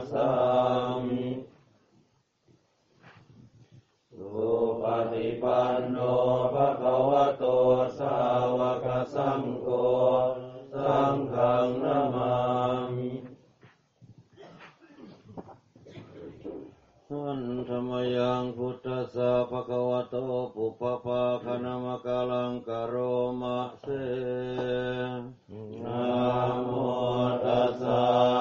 สสามิสุปฏิปันโนภะคะวะโตสาวกสังโฆสังฆังนามามิสันธรรมยังพุทธสสะภะคะวะโตปุพพภาคณมกาลังกโรมะเสนะโมตัสสะ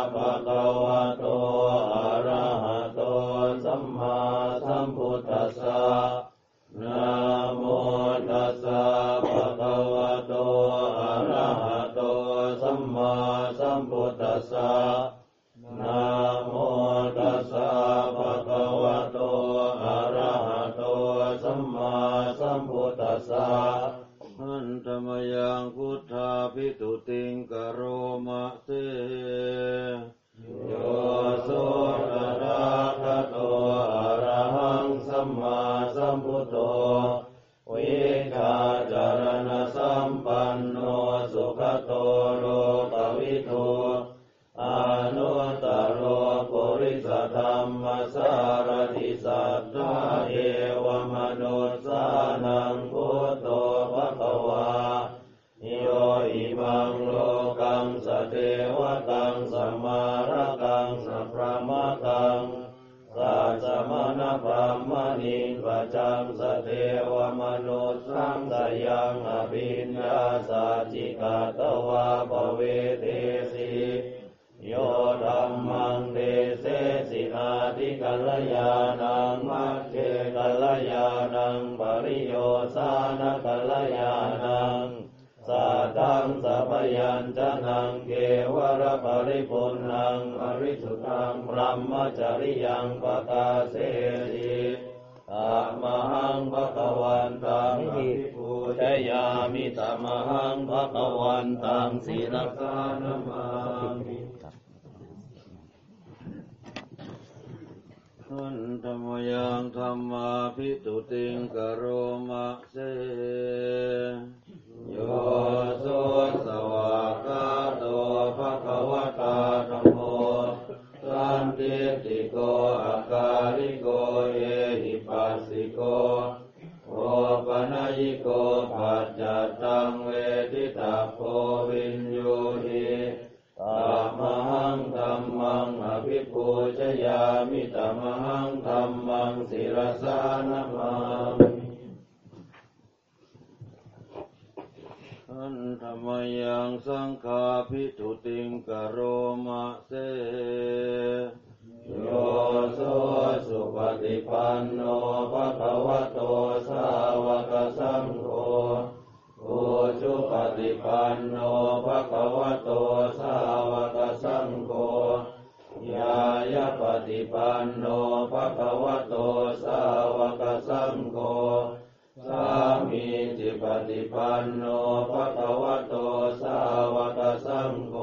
ริยังปกาเสติอะมหังภะคะวันตังอภิปูชยามิตมหังภะคะวันตังศีลสานมามิสันธรรมยังธรรมาภิตุติงกโรมะเสโยโสสวาก สันติติโกอาการิโกเอหิปัสสิโกโอปนัยิโกปัจจตังเวทิตาโพวินโยหิตามหังธัมมังอภิปูชยามิตามหังธัมมังศิรสานามามิสันธรรมยังสังฆาภิตุติงกโรมะเส โยโสสุปฏิปันโนภะคะวะโตสาวกสังโฆโอุชุปฏิปันโนภะคะวะโตสาวกสังโฆยายาปฏิปันโนภะคะวะโตสาวกสังโฆสามีจิปฏิปันโนภะคะวะโตสาวกสังโฆ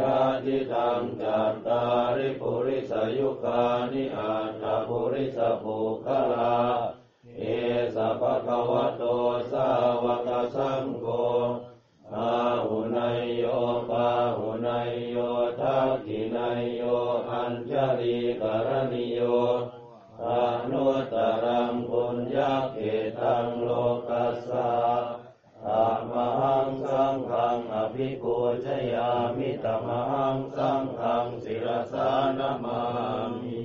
ยาติตังจัตตาริปุริสยุคานิอัตถปุริสภูคลา เอสะภะคะวะโตสาวกสังโฆอาหุนายโยปาหุนายโยทักขินายโยอัญชลีกรณิโยอนุตตรังปุญญาเกตังโลกัสสะ งอภิปูชยามิตมหังสังฆังศิรสานามามิ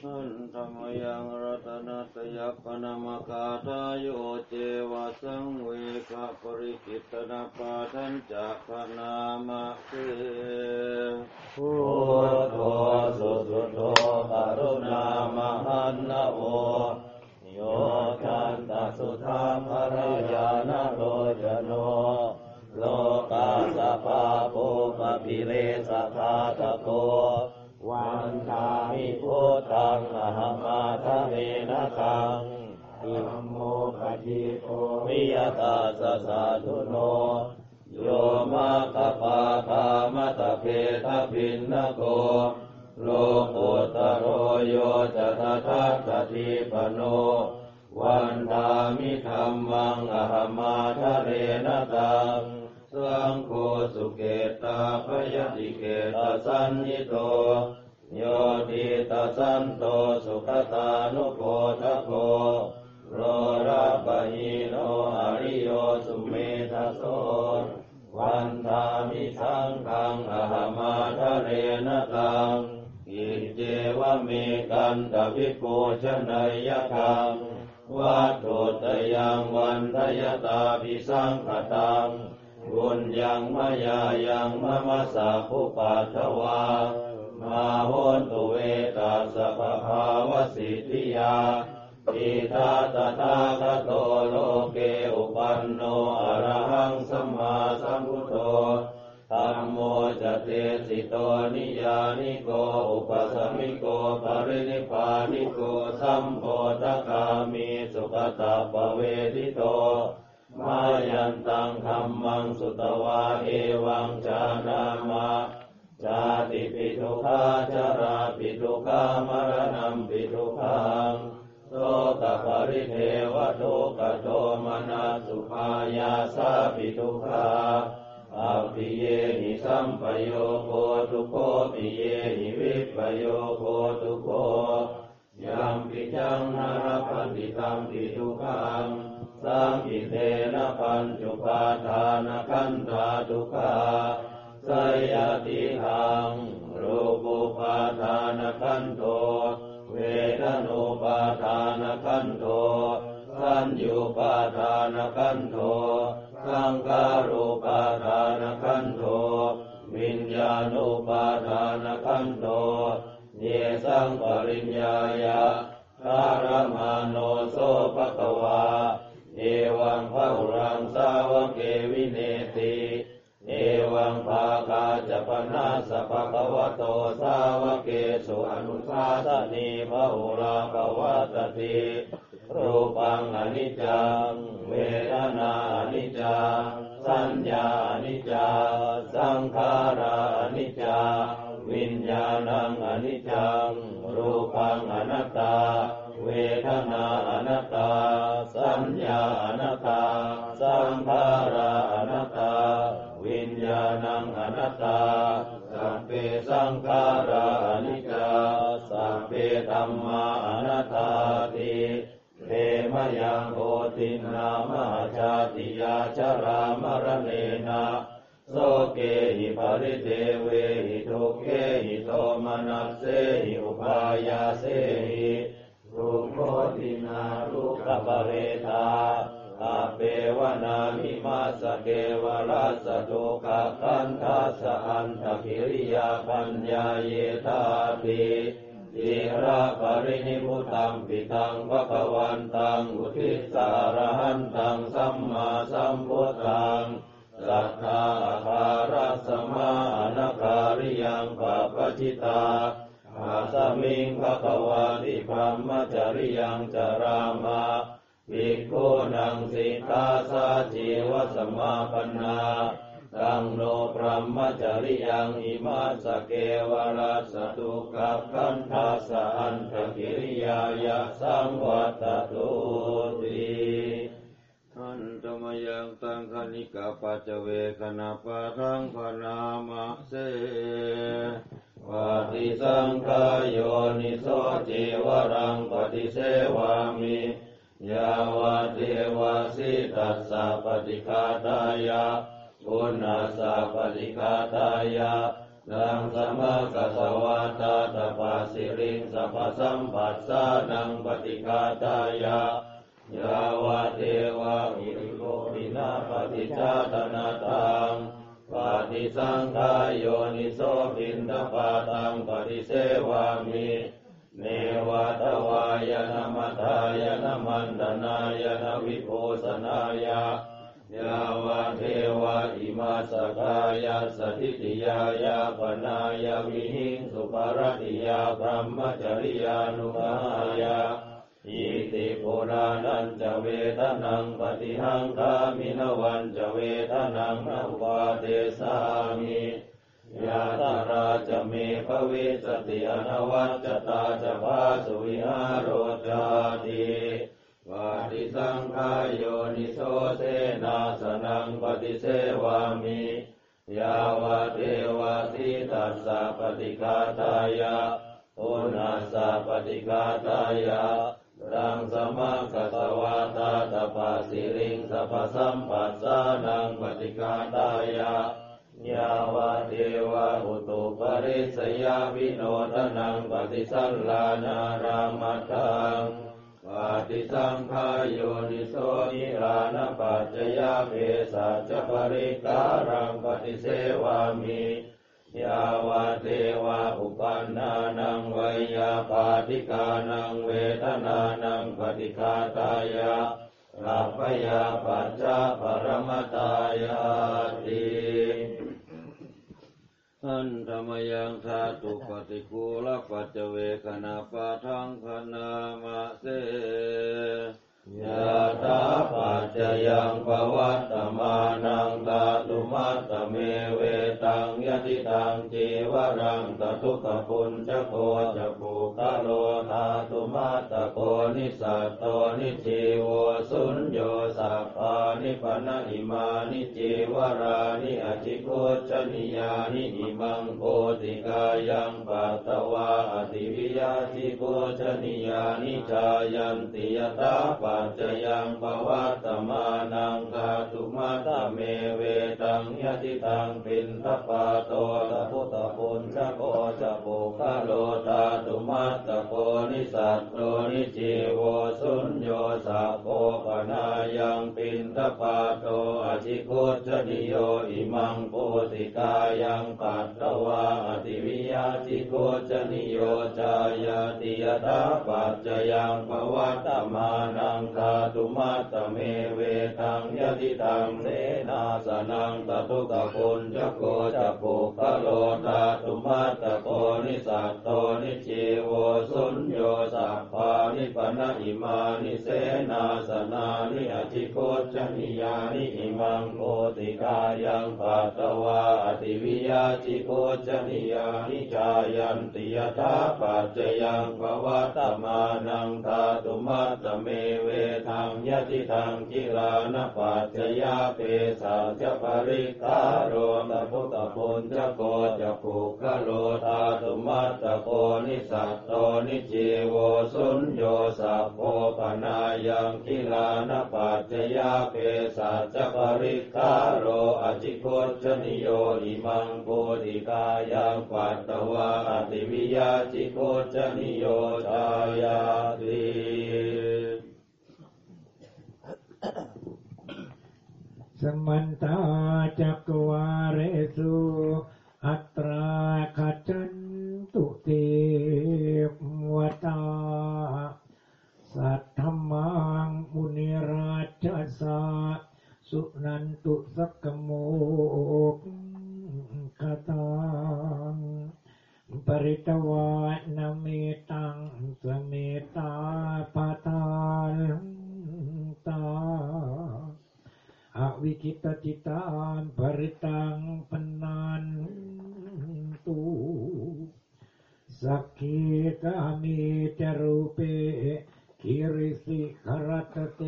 สันธรรมยังรัตนัตยัปปนามกาทายโยเจวะสังเวกะปริกิตนาปาทันจักขนามะเสพุทโธสุสุโธกรุณามหันนะโวโย คันตสุธามรยานโรจโน โลกาสภาปุปปิเลสคาตโก วันทามิพุทธังอหมาทะเวนะคังอิมโมปฏิโภวิยตาสสะทุโน โยมาคปาคามตะเพทะพินนโก โลกุตโรโยจะทะทัตติปโน วันทามิธรรมังอหมาทะเรนตังสังโฆสุเกตาพยติเกตสันนิโต โยติตสันโตสุขตานุโพทโกโรราปะหิโนอริโยสุเมทโสวันทามิสังฆังอหมาทะเรนตัง วเมกันตวิโกชนายคังวัตถุตยังวันทยตาภิสังขตังบุญยังมายายังมะมะสาภุปัทวา มาโหนตุเวตาสภภาวสิทธิยาอิทาตถาคโตโลเกอุปันโนอรหังสัมมาสัมพุทโธ ธัมโมจเตสิโตนิยานิโกอุปสมิโกปรินิพานิโกสัมโพธคามีสุขตาปเวทิโตมายันตังธรรมังสุตวาเอวังจานามะจาติปิทุกขาจาราปิทุกขามรณะปิทุกขังโสกปริเทวทุกโทมนัสสุขายาสาปิทุกขา อภิเยหิสัมปโยโคทุโคปิเยหิวิปโยโคทุโคยัมปิจังนารพันติตัมปิทุกขังสังกิเตนะปัญจุปาทานขันธาทุกขาสยติหังรูปุปาทานขันโทเวทนุปาทานขันโทสัญญูปาทานขันโท สังขารุปาทานขันโทวิญญาณุปาทานขันโทเยสังปริญญายะคารมาโนโสภะควาเอวังพระอุรังสาวกเกวิเนติเอวังภาคาจปนาสภะควะโตสาวกเกสุอนุสาสนีพระอุราภวัตติ รูปังอนิจจัง เวทนาอนิจจัง สัญญาอนิจจัง สังขาราอนิจจัง วิญญาณังอนิจจัง รูปังอนัตตา เวทนาอนัตตา สัญญาอนัตตา สังขาราอนัตตา วิญญาณังอนัตตาสัพเพสังขาราอนิจจาสัพเพธรรมาอนัตตาติ มยังโอตินามาชาติยาชรามรณเนนะโสเกหิปริเทเวหิทุกเกหิโทมนัสเสหิอุปายาเสหิทุกโคตินาทุกขปเรธาอาเปวนามิมาสเกวราสตุกะคันทัสอันทกิริยาปัญญาเยธาติ อิระปรินิพุตังปิตังภะคะวันตังอุทิสารหันตังสัมมาสัมพุทธังสัทธาคารสมาอนาคาริยังปะปจิตาอาสมิงภะคะวาติพรหมจริยังจารามาภิกนังสิตาสาจีวสมาปนา ตังโนพรหมจริยังอิมาสเกวราสตุกับขันทัสอันทกิริยายะสังวัตตุติทันตมยังตังคณิกาปัจเวคณาปะทังพนามะเสปฏิสังขายโยนิโสจิวรังปฏิเสวามิยาวเทวาสิตัสสะปฏิคาตายะ ปุณณสสะปฏิคาตายะดังสมะกัสวาตาตปาสิริงสัพพสัมปัสสานังปฏิคาตายะยาวะเทวะอิริโกปินาปฏิจจตนาตังปฏิสังขายโยนิโสปินทปาตังปฏิเสวามิเนวะตวายนะมัทายนะมันตนายนะวิโภสนายะ ยาวะเทวะอิมาสกายาสถิติยายาปนายาวิหิงสุปารติยาพรหมจริยานุมายาอิติปุรานันจะเวทนังปฏิหังคามินวันจะเวทนังนวาเทสามิยาตาราจะเมภเวสติอนวัจตาจะพาสุวิหารโรจาติ ปฏิสังขายโยนิโสเสนาสนังปฏิเสวามิยาวะเทวะสิตัสสะปฏิคาตายะโอนัสสะปฏิคาตายะรังสมะกัสวาตาตปาสิริงสัพสัมปัสสานังปฏิกาตายะยาวะเทวะอุตุปริสยาวิโนทนังปฏิสัลลานารามัตัง ปฏิสังขายโยนิโสนิรานปัจจยาเภสัจปริการังปฏิเสวามิยาวะเทวะอุปันนานังไวยาปาติกานังเวทนานังปฏิคาตายะลาภยาปัจจาปรมตายาติ อันธรรมยังธาตุปฏิคูลปัจเวคณาปะทังพนามะเส ยะถาปัจจยังปวัตตมานังตาตุมัตตเมเวตังยติตังจีวรังตทุกขปุญจโคจะปุกะโลธาตุมัตตโกนิสัตโตนิจีวสุญโยสัพพานิปนะอิมานิจีวรานิอจิโกจนิยานิอิมังโพติกายังปัตตวาอติวิยาจิโกจนิยานิจายันติยตาปัจจยังปวัตตมานังคาตุมาตเมเวตังยติตังปินทปาโตตะพุตตะปุญชโกจะปุคาโลตาตุมาตะโกนิสัตโตนิจีโวสุญโยสัพโพปนายังปินทปาโตอจิโกจนิโยอิมังโพติกายังปัตตวาอติ จิโกจนิโยจายาติยตาปัจจยังปวัตตมานังคาตุมัตตเมเวตังยติตังเสนาสนังตตุกะปุญจโกจะปุกะโลตาตุมัตตโกนิสัตโตนิจีโวสุญโยสัพพานิปนะอิมานิเสนาสนานิอธิโกจนิยานิอิมังโพติกายังปัตตวาอติวิยาจิโกจนิยานิจายันติยตาปัจจยังภวัตตมานังตาตุมัตเมเวทังยติทังจิลานปัจจยาเปสัจปริกาโรตพุตตปุญจโกจะปุกะโลธาตุมัตตโกนิสัตโตนิจีโวสุญโยสัพโพปนายังกิลานปัจจยาเปสัจปริกาโรอจิโกจนิโยอิมังโพธิกายังปัตตววาติวิยาจิโกจนิโยชายาติสมันตาจักวาเรสุอัตราขัจันตุเตวตา สัทธมังมุนิราชสาสุนันตุสักโมกขตัง ปริตวะนเมตังสเมตาปตาลังตาอาวิกิตติตานปริตังปนันตุสักขิตามิจรูเปคิริสิขรตเต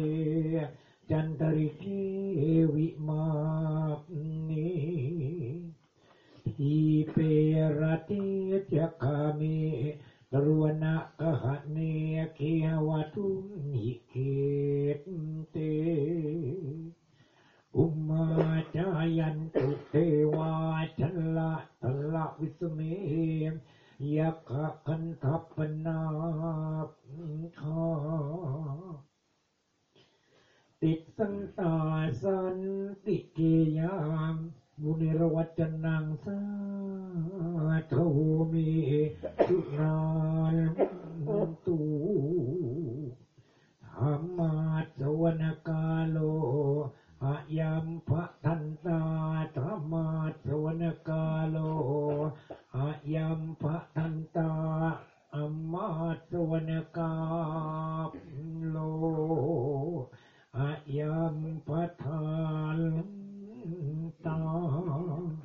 จันทริกีวิมาปนี ทีเปรติจักขามีตรวนะกหะเนเคียวตุนิเกตเต อุมาจายันตุเทวาชละตละวิสเมยักขะคันทัปปนาคาติดสันตาสันติเกยังมุ นิรวัจนังสาทโวมีสุนาลตูธรรมาสวนกาโลอายัมภะทันตาธรรมาสวนกาโลอายัมภะทันตาอัมมาสวนกาโลอายัมภะทัน تمام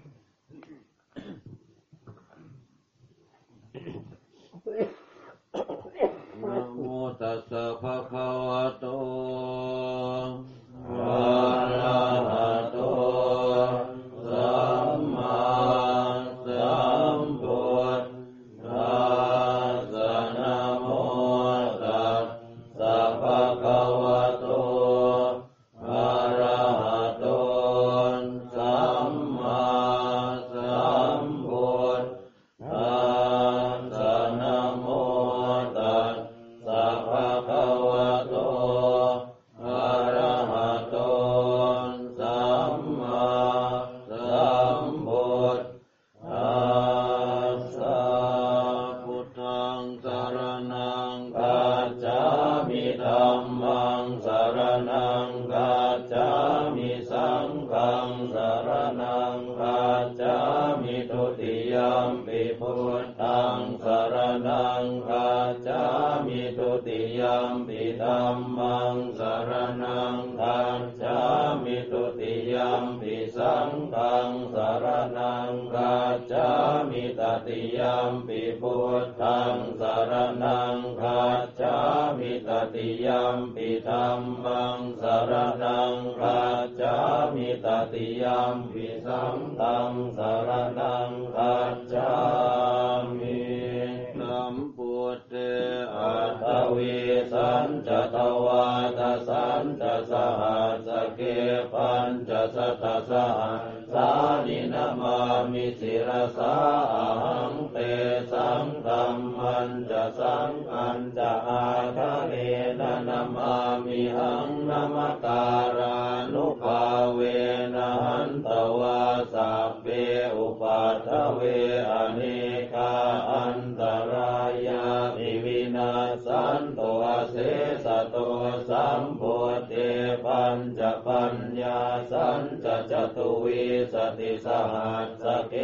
สติสหัสสเก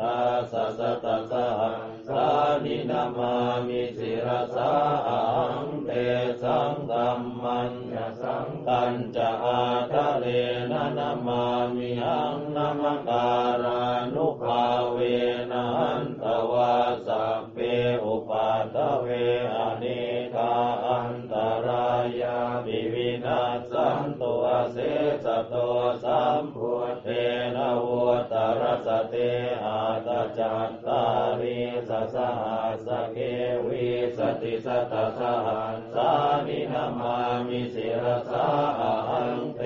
ตาสัสตสหัสสานินามามิสิรสาอังเตสังธัมมันจะสังตัญจะอาทะเลนะนามามิหังนามการานุภาว เสสโตสัมพุทเทนะโวตรสเตอาตจัตตาริสสหัสเกวิสติสตสหัสสานินามามิสิรสาหังเต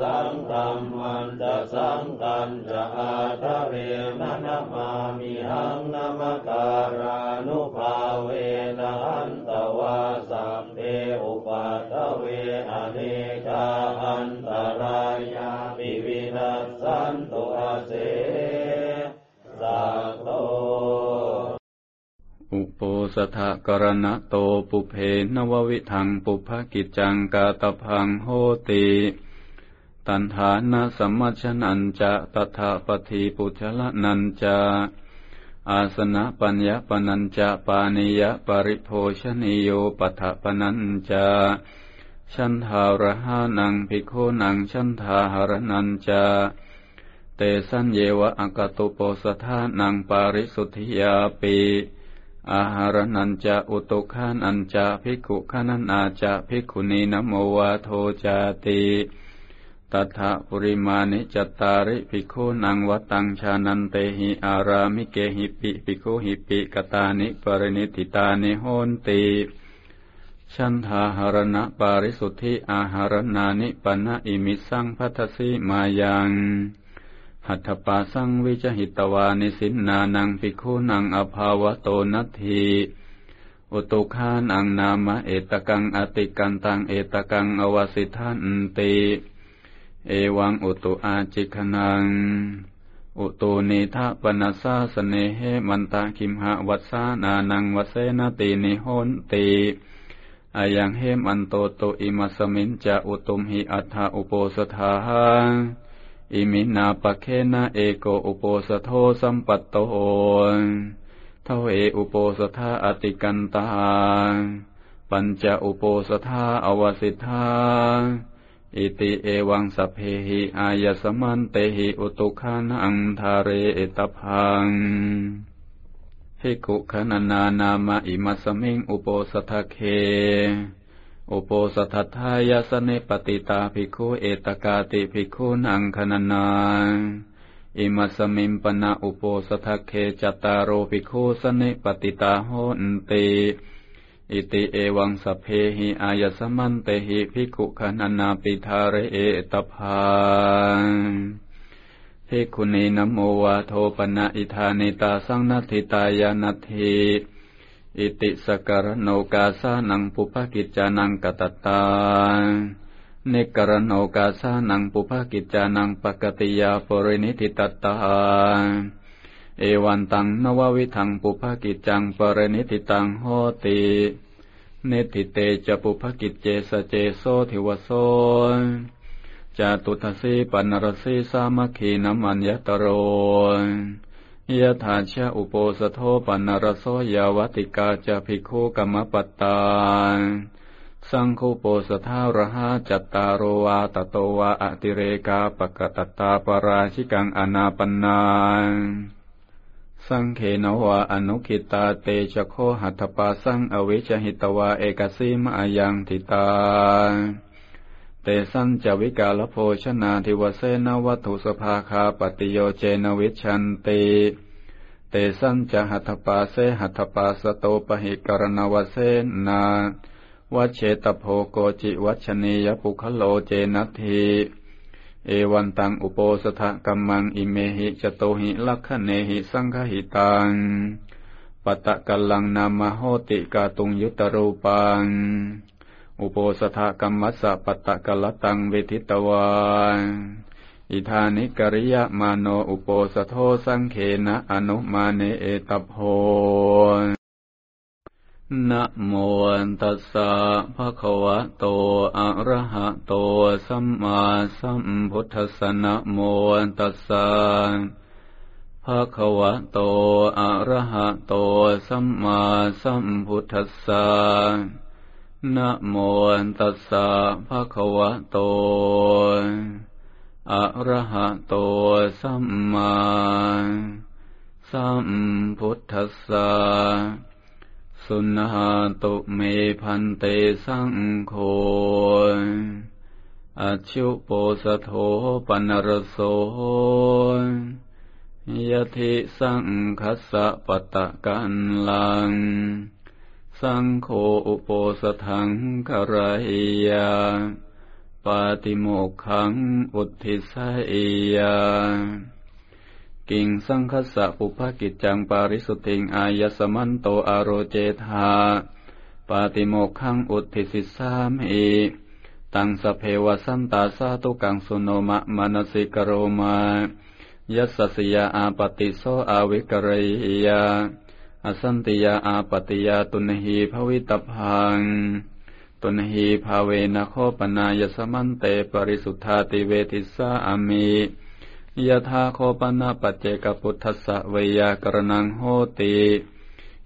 สังธัมมันจะสังกันจะอาทะเรนะนามามิหังนามการานุภาเวนะ อุโปสถกรณะโตปุเพนววิทังปุภกิจจังกาตพังโหติตันฐานะสัมมัชนันจะตถาปฏิปุชละนันจะอาสนะปัญญาปนัญจะปานิยะปริโภชนิโยปัฏฐปนัญจะชันทาระหานังภิกขุนังชันทาหรนันจาเตสัญเยวะอกตุโปสธานังปาริสุทธิยาปี อาหารนันจะอุตุขานันจะภิกขุขานันอาจะภิกขุนีนโมวาโทจาติตถาปุริมานิจตาริภิกขุนังวัตังชานันเตหิอารามิเกหิปิภิกขุหิปิกตานิปรินิติตานิโหนติชันทาหารณะปาริสุทธิอาหารนานิปันอิมิสังพัทสิมายัง หัตถปาสังวิจหิตวานิสินนานังภิกขุนังอภาวโตนัตถีอุตุคานังนามะเอตกังอติกันตังเอตกังอวสิทันติเอวังอุตุอาจิคนัง อุตุนิทะปนัสสะสเนเหมันตาคิมหะวัสสานานังวเสนตินิโหนติอายังเหมันโตโตอิมัสมินจะอุตุมหิอัฏฐอุโปสถาห อิมินาปะเคนะเอโกอุโปสโทสัมปัตโตเทเออุโปสถาอติกันตาปัญจอุโปสถาอวสิทธาอิติเอวังสัพเพหิอายสมันเตหิอุตุขานังทาเรเอตพังภิกขุขนานานามาอิมัสมิงอุโปสถเค อุโปสัทธายาสเนปติตาภิกขุเอตกาติภิกขุนังคณนาอิมัสมิมปนาอุโปสถเคจตารโรภิกขุสเนปติตาโหนติอิติเอวังสเพหิอายสมันเตหิภิกขุขนานาปิทาเรเอตภาภิกขุนีนโมวาโทปนะอิธานิตาสังนัตถิตายานัตถิ อิติสการโนกาสานังปุภกิจจานังกตตาเนกรโนกาสานังปุภกิจจานังปกติยาปรินิติตตาเอวันตังนววิทังปุภกิจจังปรินิติตังโหติเนติเตจะปุภกิจเจสเจโสทิวโสจาตุทสีปันรสีสามัคคีนัมันยตโร ยะถาชะอุโปสโทปันรโสยาวติกาจะภิกขุกรรมปตาสังคุโปสทาระหะจัตตารโวาตโตวาอติเรกาปกตตาปราชิกังอนาปนาสังเขนวาอนุคิตาเตชโคหัตถปาสังอเวชหิตวาเอกสีมอายังทิตา เตสันจวิกาลโภชนาทิวเสนวัตถุสภาคาปฏิโยเจนวิชันติเตสันจะหัตปาเสหัตปาสโตปหิกรณวเสนาวัเชตโพโกจิวัชนียปุคโลเจนัทีเอวันตังอุโปสถกัมมังอิเมหิจโตหิลักขเนหิสังฆหิตังปตะกัลลังนามโหติกาตุงยุตรูปัง อุโปสถกรรมัสสะปตะกลตังเวทิตวาอิธานิกริยมาโนอุโปสโทสังเขนะอนุมาเนเอตโพนะโมตัสสะภะคะวะโต อะระหะโต สัมมาสัมพุทธัสสะนะโมตัสสะภะคะวะโต อะระหะโต สัมมาสัมพุทธัสสะ นะโมตัสสะภะคะวะโต อะระหะโตสัมมาสัมพุทธัสสะ สุนหาตุเมพันเตสังโฆอชุโปสโทปนรโสยติสังคัสสะปตะกันลัง สังโฆอุปสถังกรหิยาปาติโมกขังอุทิสัยยากิงสังคสะปุภกิจจังปาริสุทิงอายสมันโตอารโจธาปาติโมกขังอุทิสิสามิตังสเพวสันตาสาตุกังสุโนมะมนสิกโรมายัสสยาอาปติโสอาวิกรยา อสันติยาอาปติยาตุนหีภวิตพัง ตุนหีภาเวนะโคปนายสมันเตปริสุทธาติเวทิสาอามิยถาโคปนาปัจเจกพุทธสะเวยากรณังโหติ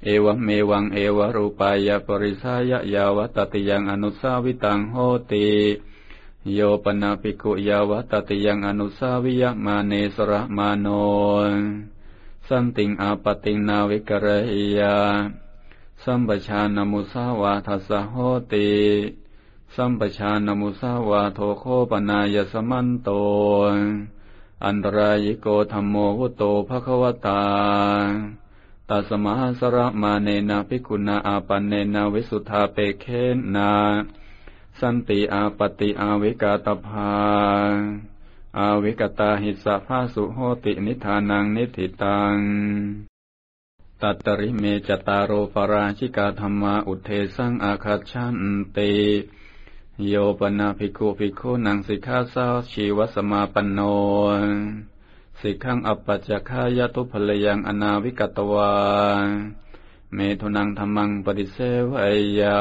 เอวเมวังเอวรูปายปริสายยาวตติยังอนุสาวิตังโหติโยปนาปิกุยาวตติยังอนุสาวิยมาเนสระมาโน สันติงอาปติงนาวิกรหิยา สัมปชานมุสาวาทัสโหติสัมปชานมุสาวาโทโคปนายสมันโต อันตรายโกธรรมโมวุโตภควตาตัสมาสระมาเนนาภิกุณาอาปันเนนาวิสุทธาเปเคนา สันติอาปติอาวิกาตภา อาวิกตาหิสะภาสุโหตินิธานังนิธิตัง ตัตตริเมจตารโรปราชิกาธรรมาอุเทสังอาคาชันติโยปนาภิกขุภิกขุนังสิกขาสาวชีวสมาปนโนสิกขังอัปปัจจคายตุภลยังอนาวิกตวาเมทุนังธรรมังปฏิเสวยา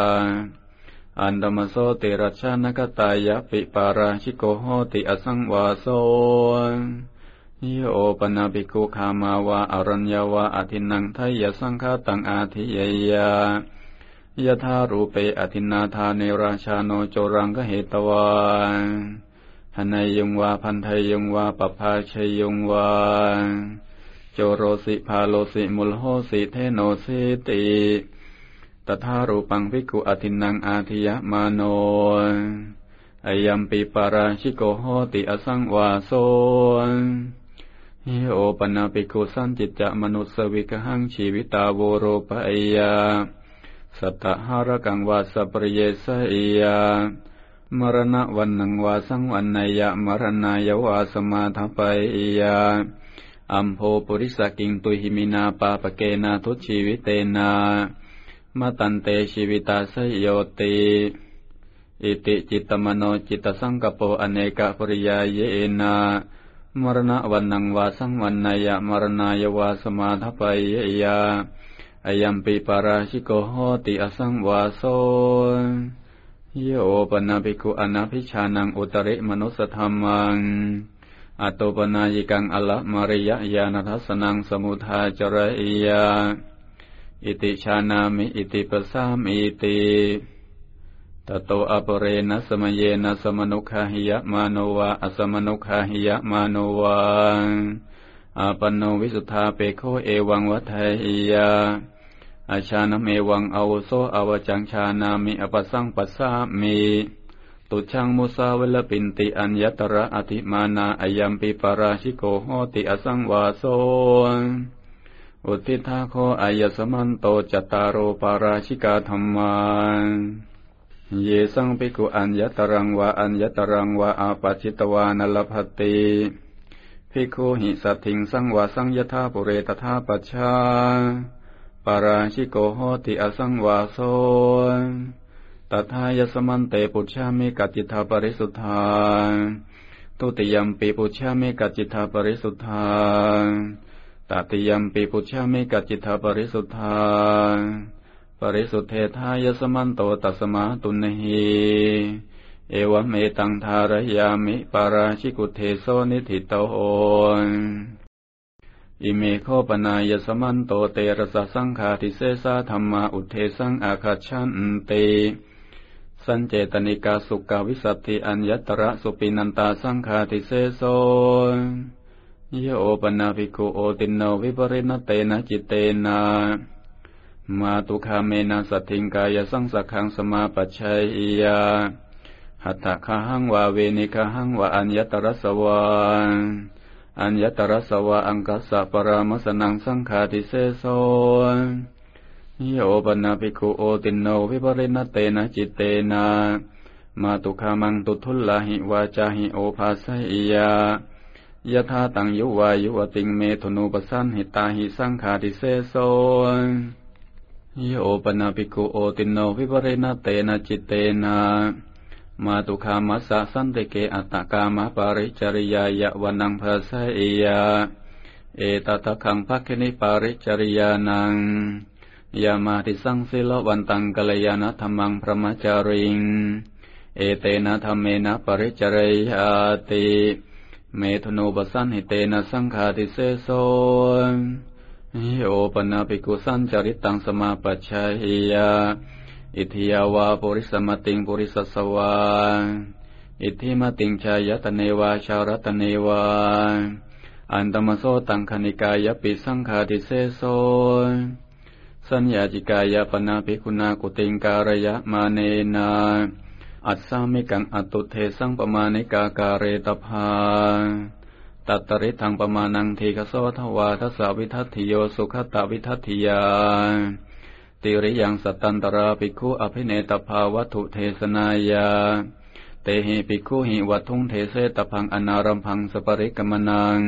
อันดมโสติรัชานกตายะปิปาราชิโกโหติอสังวาโสโยปนาภิกุขามาวาอรัญญาวาอธินังไทยสังฆาตังอาทิยยายะธารูเปอธินาธาเนราชาโนโจรังกเหตวาหนายยงวาพันทยยงวาปภาชยงวาโจโรสิพาโลสิมุลโหสิเทโนสิติ ตถารูปังภิกขุอธินังอาทิยมาโนอายัมปิปาราชิโกโหติอสังวาโซโอปนาภิกขุสันจิตจะมนุสวิกหังชีวิตาโวโรปะยาสัตหารกังวาสปริเยสยามรณะวันนังวาสังวันนายะมรณายวาสมาทปยาอัมโพปุริสกิงตุหิมินาปาปเกนาทุชีวิเตนา มาตันเตชีวิตาสยโยติอิติจิตมโนจิตสังกปอเนกปริยาเยนามรณะวันนังวาสังวันนายะมรณายวาสมาทปยาอายัมปิปาราชิโกโหติอสังวาโสโยปนาภิกุอนาภิชานังอุตริมนุสธรรมังอัตโตปนายิกังอละมาริยญาณทัสนังสมุทาจระอิยา อิติชานามิอิติปสามิติตโตอปเรนะสมเยนะสมนุขาหิยะมาโนวาอสมนุขาหิยะมาโนวาอาปโนวิสุทธาเปโคเอวังวัฏหิยาอาชานเมวังอาวุโสอวจังชานามิอปสังปัสสามิตุชังมุสาวลปินติอัญญตระอธิมานาอายัมปิปาราชิโกโหติอสังวาโส อุทิทาโคอายสมันโตจตารโรปาราชิกาธรรมาเยสังปิกุอัญญตรังวาอัญญตรังวาอาปัจิตวานลภติภิกขุหิสัตถิงสังวาสังยธาปุเรตถาปัชชาปาราชิโกโหติอสังวาโสตถายสมันเตปุชามิกัจจิตาปริสุทธาตุติยมปีปุชามิกัจจิตาปริสุทธา ตติยมปีปุชามิกัจจิตาปริสุทธา ปริสุทธเทธายสมันโตตัสมาตุนหีเอวเมตังทารยามิปาราชิกุเทโสนิธิโตโอนอิเมโคปนายสมันโตเตระสะสังขาทิเสสาธรรมาอุเทสังอาคาชันเต สันเจตนิกาสุกาวิสัตติอัญญตระสุปินันตาสังขาทิเสโส โยปนาภิกุโอตินโนวิปริณเตนะจิตเตนะมาตุคาเมนะสัตถิงกายสังสักขังสมาปัจชัยยาหัตถะหังวาเวนิคหังวาอัญญตรสวาอัญญตรสวะอังกัสสะปรามสนังสังขาติเสโสโยปนาภิกขุโอตินโนวิปริณเตนะจิตเตนะมาตุขามังตุทุลลาหิวาจาหิโอภาสัยยา ยะธาตังยุวายุวติงเมธนุปสันหิตาหิสังขาติเสโสโยปนาภิกุโอตินโนวิปเริณเตนะจิตเตนะมาตุคามัสสะสันติเกอัตตกามะปาริจริยายะวันังภาษเอียเอตตะขังภักขินิปาริจริยานังยามาติสังสิลวันตังกัลยาณธรรมังพระมจาริง เอเตนะธรรมเมนะปริจริยาติ เมธโนปสันหิเตนะสังขาติเสโสโอปนาภิกุสัญจริตตังสมาปัจฉหิยาอิทิยาวาปุริสมติงปุริสสวาอิทิมติงชายตเนวาชาวรตเนวา อันตมโสตังคณิกายปิสังขาติเสโสสัญญาจิกายปนาภิกุณากุติงการยะมาเนนา อัตสามิกังอัตุเทสังประมาณิกาการเรตภาตัตริทังประมาณังทีคโสทวาทัสวิทัติโยสุขตาวิทัติยา ติริยังสตันตราภิกขุอภิเนตภาวัตุเทศนายา เตหิภิกขุหิวัตุงเทเสตพังอนารัมพังสปริกมนัง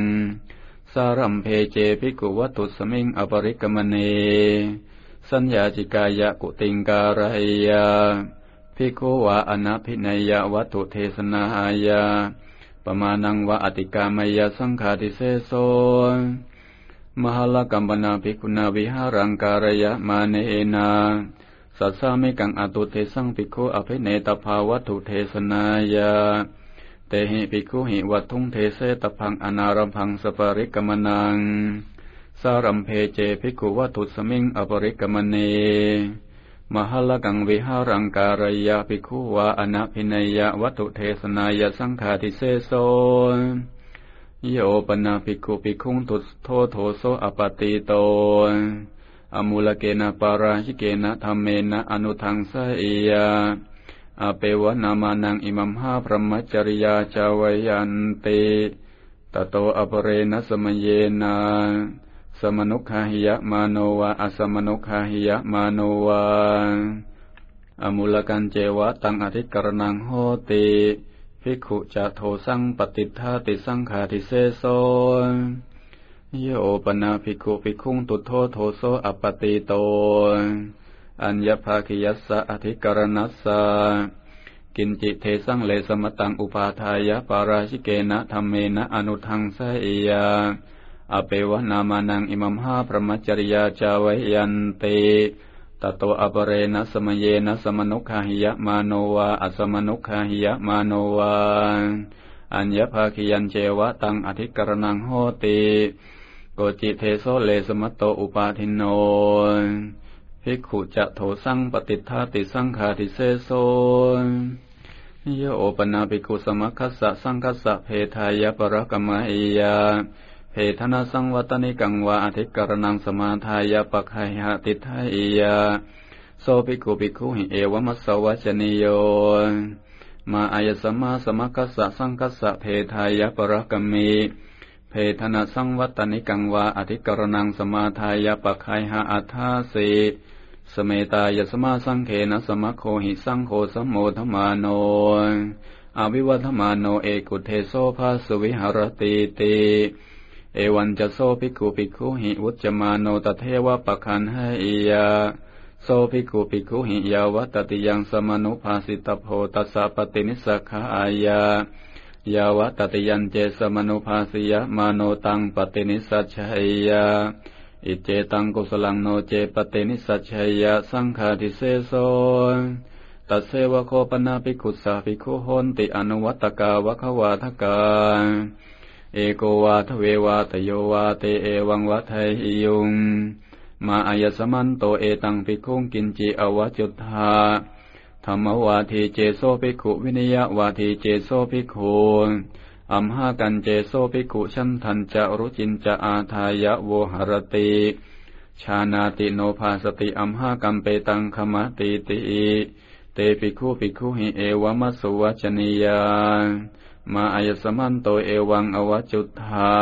สารัมเพเจภิกขุวัตุสมิงอปริกมเน สัญญาจิกายะกุติงการายา ภิกขุวาอนาภินัยวัตถุเทศนายาประมาณังวะอติกามยสังขาติเสโสมหลกัมปนาภิกุณาวิหารังการยะมาเนนาสัสสามิกังอตุเทสังภิกขุอภิเนตภาวัตถุเทศนายาเตหิภิกขุหิวัตถุงเทเสตพังอนารัมพังสปริกมนังสารัมเพเจภิกขุวัตถุสมิงอปริกมเน มหลกังวิหารังการยะภิกขุวาอนาภินัยะวัตุเทศนายสังขาติเสโสโยปนาภิกขุภิกขุงตุโทโทโสอปติโตอมูลเกนะปาราชิเกนะธรรมเมนะอนุทังสอียาอเปวนามานังอิมัมหาพรหมจริยาจาวัยันติตโตอปเรนะสมเยนา สมนุขาหิยะมาโนวาอสมนุขาหิยะมาโนวาอมูลกันเจวะตังอธิกรณังโหติภิกขุจะโทสังปฏิทาติสังขาติเสโสโยปนาภิกขุภิกขุงตุโทโทโสอปติโต อัญญภาคิยัสสะอธิกรณัสสะกินจิเทสังเลสมตังอุปาทายะปาราชิเกนะธรรมเมนะอนุทังสอียา อเปวะนามานังอิมัมหาพระมจริยาจาวัยันติตโตอปเรนะสมเยนะสมนุขาหิยะมาโนวาอสมนุขาหิยะมาโนวาอัญญภาคิยันเจวะตังอธิกรณังโหติโกจิเทโสเลสมัตโตอุปาทินโนภิกขุจะโทสังปฏิทาติสังขาติเสโสโยโอปนาภิกขุสมัคคัสสะสังคัสสะเพทายะปรกมะอียา ทนาสังวัตนิกังวาอธิกรณังสมาทายะปะไคหะติทายยาโสภิกขุภิกขุหิเอวมัสสวัจนิโยมาอายสมาสมัคคัสสะสังคัสสะเพทายะปรกมีเพทนาสังวัตนิกังวาอธิกรณังสมาทายะปะไคหะอัฏฐาสีสเมตายสมาสังเขนะสมัคโคหิสังโฆสมโมธมาโนอวิวัธมาโนเอกุเทโสภาสวิหรติติ เอวันจะโซภิกขุภิกขุหิวุจมาโนตเทวะปะคันให้ยาโซภิกขุภิกขุหิยาวัตติยังสมนุภาสิตโพตัสสะปตินิสขายายาวตติยันเจสมนุภาสิยะมาโนตังปตินิสัชชัยาอิเจตังกุสลังโนเจปตินิสัชชัยยะสังขาทิเสโสตัสเสวะโคปนาภิกขุสาภิกขุโหนติอนุวัตกาวะควาทกา เอโกวาทเววาตโยวาเตเอวังวัฏไยยุง มาอายสมันโตเอตังภิกขุงกินจิอวจุธาธรรมวาทีเจโซภิกขุวินิยวาทีเจโซภิกขุอัมหากันเจโซภิกขุชันทันจะรุจินจะอาทายะโวหรติชานาติโนภาสติอัมหากัมเปตังขมติติเตภิกขุภิกขุหิเอวมัสุวัจนิยา มาอายสมันโตเอวังอวจุธา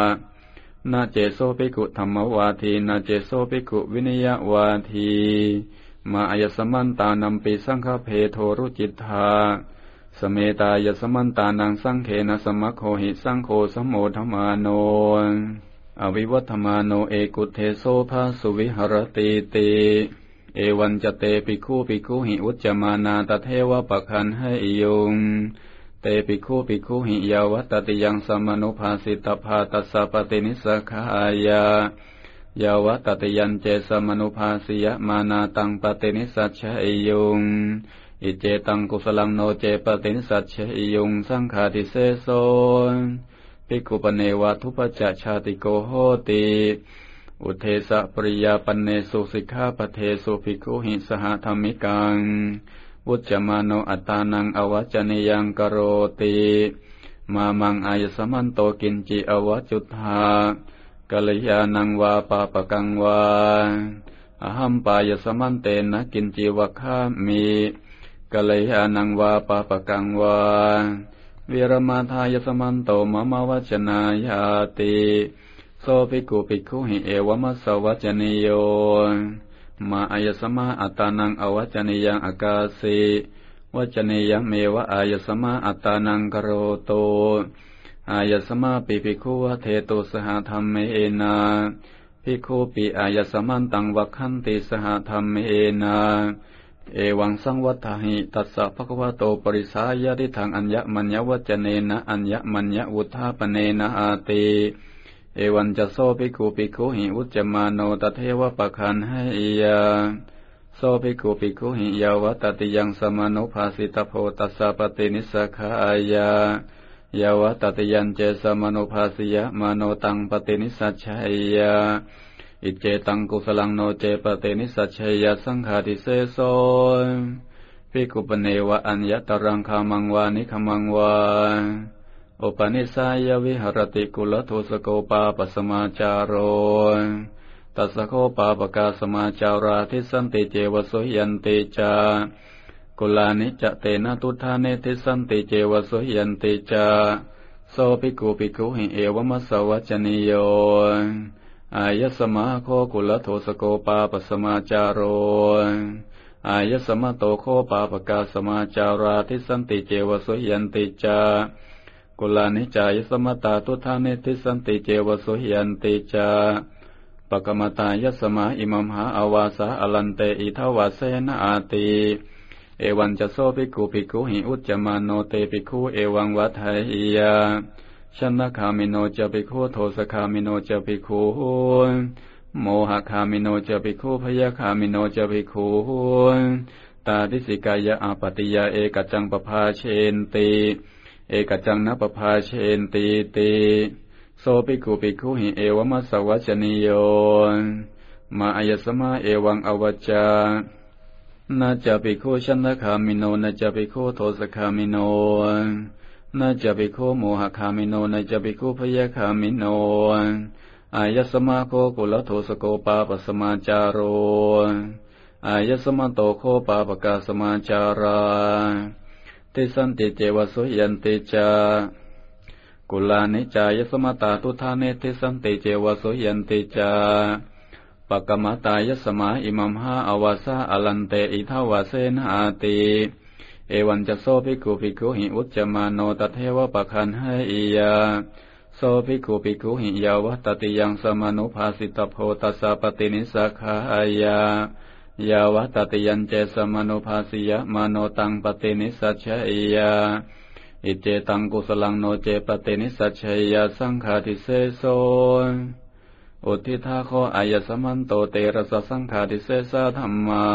นาเจโซภิกุธรรมวาทีนาเจโซภิกุวินยวาทีมาอายสมันตานัมปีสังฆเพโทรุจิตธาสเมตายสมันตานังสังเขนะสมัคโคหิสังโฆสมโมธมาโน อวิวัตมาโนเอกุเทโสภาสุวิหรติติเอวันจะเตปิคูปิคูหิอุจจมานาตเทวปะคันให้ยุง เตปิคูปิคูหิยาวัตติยังสมนุภาสิตภาตัสสะปตินิสขายายาวตติยันเจสมนุภาสิยมานาตังปตินิสัชเอยุงอิเจตังกุสลังโนเจปตินิสัชเอยุงสังขาติเสโซภิกขุปเนวะทุปจัชาติโกโหติอุเทสะปริยาปเนสุสิกขาปเทสุภิกขุหิสหธรรมิกัง วุจมาโนอัตานังอวัจเนยังกโรติมามังอายสมันโตกินจิอวัจุธากัลยานังวาปาปกังวาอหัมปายสมันเตนะกินจิวะคามิกัลยานังวาปาปกังวาวิรมาทายสมันโตมะมวัจนายาติโสภิกุภิกขุหิเอวมัสสวัจนิโย มาอายสมาอัตานังอวัจเนยังอากาสิวัจเนยังเมวะอายสมาอัตานังกโรโต อายสมาปิภิกขุวะเทตุสหธรรมเมนาภิกขุปิอายสมันตังวัคขันติสหธรรมเมนาเอวังสังวัฏหิตัสสะภควะโตปริสายะทิทางอัญญมัญญวัจเนนะอัญญมัญญวุธาปเนนะอาติ เอวันจะโซภิกขุภิกขุหิอุจจมาโนตเทวปะคันให้อียาโซภิกขุภิกขุหิยาวัตติยังสมานุภาสิตโพตัสสะปฏินิสขายายาวัตติยันเจสมานุภาสิยมโนตังปฏินิสัชชัยยาอิเจตังกุสลังโนเจปฏินิสัชชัยยสังฆาทิเสโสภิกขุปเนวะอัญญตรังคามังวานิคมังวา โอปนิสัยวิหรติกุลทุสโกปาปสมาจารโรตัสโคปาปกาสมาจาราทิสันติเจวสุยันติจากุลานิจะเตนะตุธาเนทิสันติเจวสุยันติจาโสภิกุภิกุหิเอวมัสสวัจนิโยอายสมาโคกุลโทสโกปาปสมาจารโรอายสมโตโคปาปกาสมาจาราทิสันติเจวสุยันติจา กุลานิจายสมตาตุธานิทิสันติเจวสุยันติจาปกมตายสมาอิมัมหาอวาสาอลันเตอิทวาเสนาอาติเอวันจะโซภิกขุภิกขุหิอุจจมาโนเตภิกขุเอวังวัฏหิยาชันนคามิโนจะภิกขุโทสคามิโนจะภิกขุโมหคามิโนจะภิกขุพยาคามิโนจะภิกขุตาทิสิกายะอาปติยาเอกจังปภาเชนติ เอกจังนปภาเชนตีตีโสปิกุปิกุหิเอวมัสวัจนิโยมาอายสมาเอวังอวัจจานาจะปิโคชันทคามิโนนาจะปิโคโทสคามิโนนาจะปิโคโมหคามิโนนาจะปิโคพยาคามิโนอายสมาโคกุลโทสโกปาปสมาจารโรอายสมาโตโคปาปกาสมาจารา ติสันติเจวสุยันติจากุลานิจายสมตาตุธาเนติสันติเจวสุยันติจาปกมตายสมาอิมัมหาอวาสาอลันเตอิทาวาเสนาติเอวันจะโซภิกุภิกุหิอุจจมาโนตเทวปะคันให้อียาโซภิกุภิกุหิยาวัตติยังสมานุภาสิตโพตัสสะปตินิสักขายา ยาวตติยันเจสมนุภาสิยมโนตังปฏินิสัชยยาอิเจตังกุสลังโนเจปฏินิสัชยยาสังขาทิเสโสอุทิทาโคอายสมันโตเตระสสังขาทิเสสะธรรมา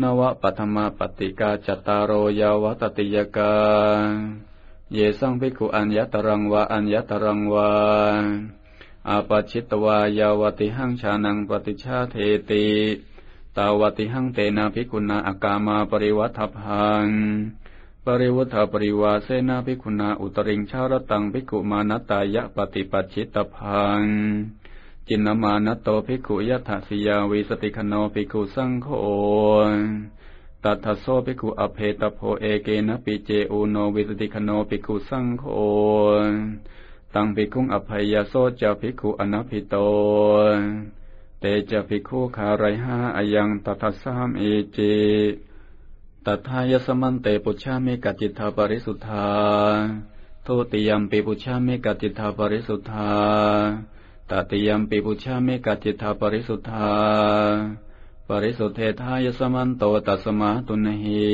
นวะปัทมาปฏิกาจตารโรยาวตติยกาเยสังภิกขุอัญญตรังวาอัญญตรังวาอาปชิตวายาวติหังชานังปฏิชาเทติ ตาวติหังเตนะภิกุณาอากามาปริวัฏพัง ปริวัฏปริวาเสนาภิกุณาอุตริงชารตังภิกุมานตายะปฏิปัจิตพัง จินนามานโตภิกุยัตสิยาวิสติคโนภิกุสังโฆตัทโสภิกุอเพตโพเอเกนะปิเจอุโนวิสติคโนภิกุสังโฆตังภิกุงอภัยโสจะภิกุอนัพิโต ตจะภิกขุคาไรห้าอายังตถาสามเอเจตถายสมันเตปุชามิกจิตาปริสุทธาทุติยมปิปุชามิกจิตาปริสุทธาตติยมปิปุชามิกจิตาปริสุทธา ปริสุทธทายสมันโตตัสมาตุนหี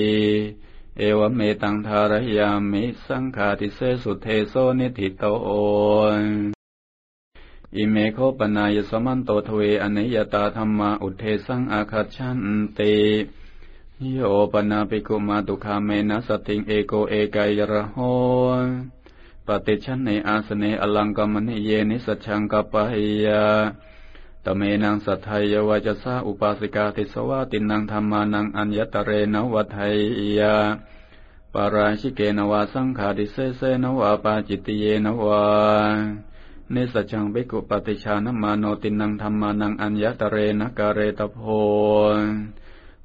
เอวเมตังทารยามิสังขาติเสสุเทโสนิธิโต อิเมโคปนายสมันโตทเวอเนยตาธรรมาอุเทสังอาคัชันเตโยปนาปิกุมาตุคาเมนะสติงเอโกเอกายระโหปฏิชันในอาสเนอลังกมณิเยนิสัชังกปะหิยาตเมนังสัทไทยวาจสาอุปาสิกาติสวาตินังธรรมานังอัญญตเรนวัฏยยาปาราชิเกนวาสังขาดิเสเสนวาปาจิตเยนวา เนสจังเบกุปฏิชานมาโนตินังธรรมานังอัญญตเรนกาเรตโพ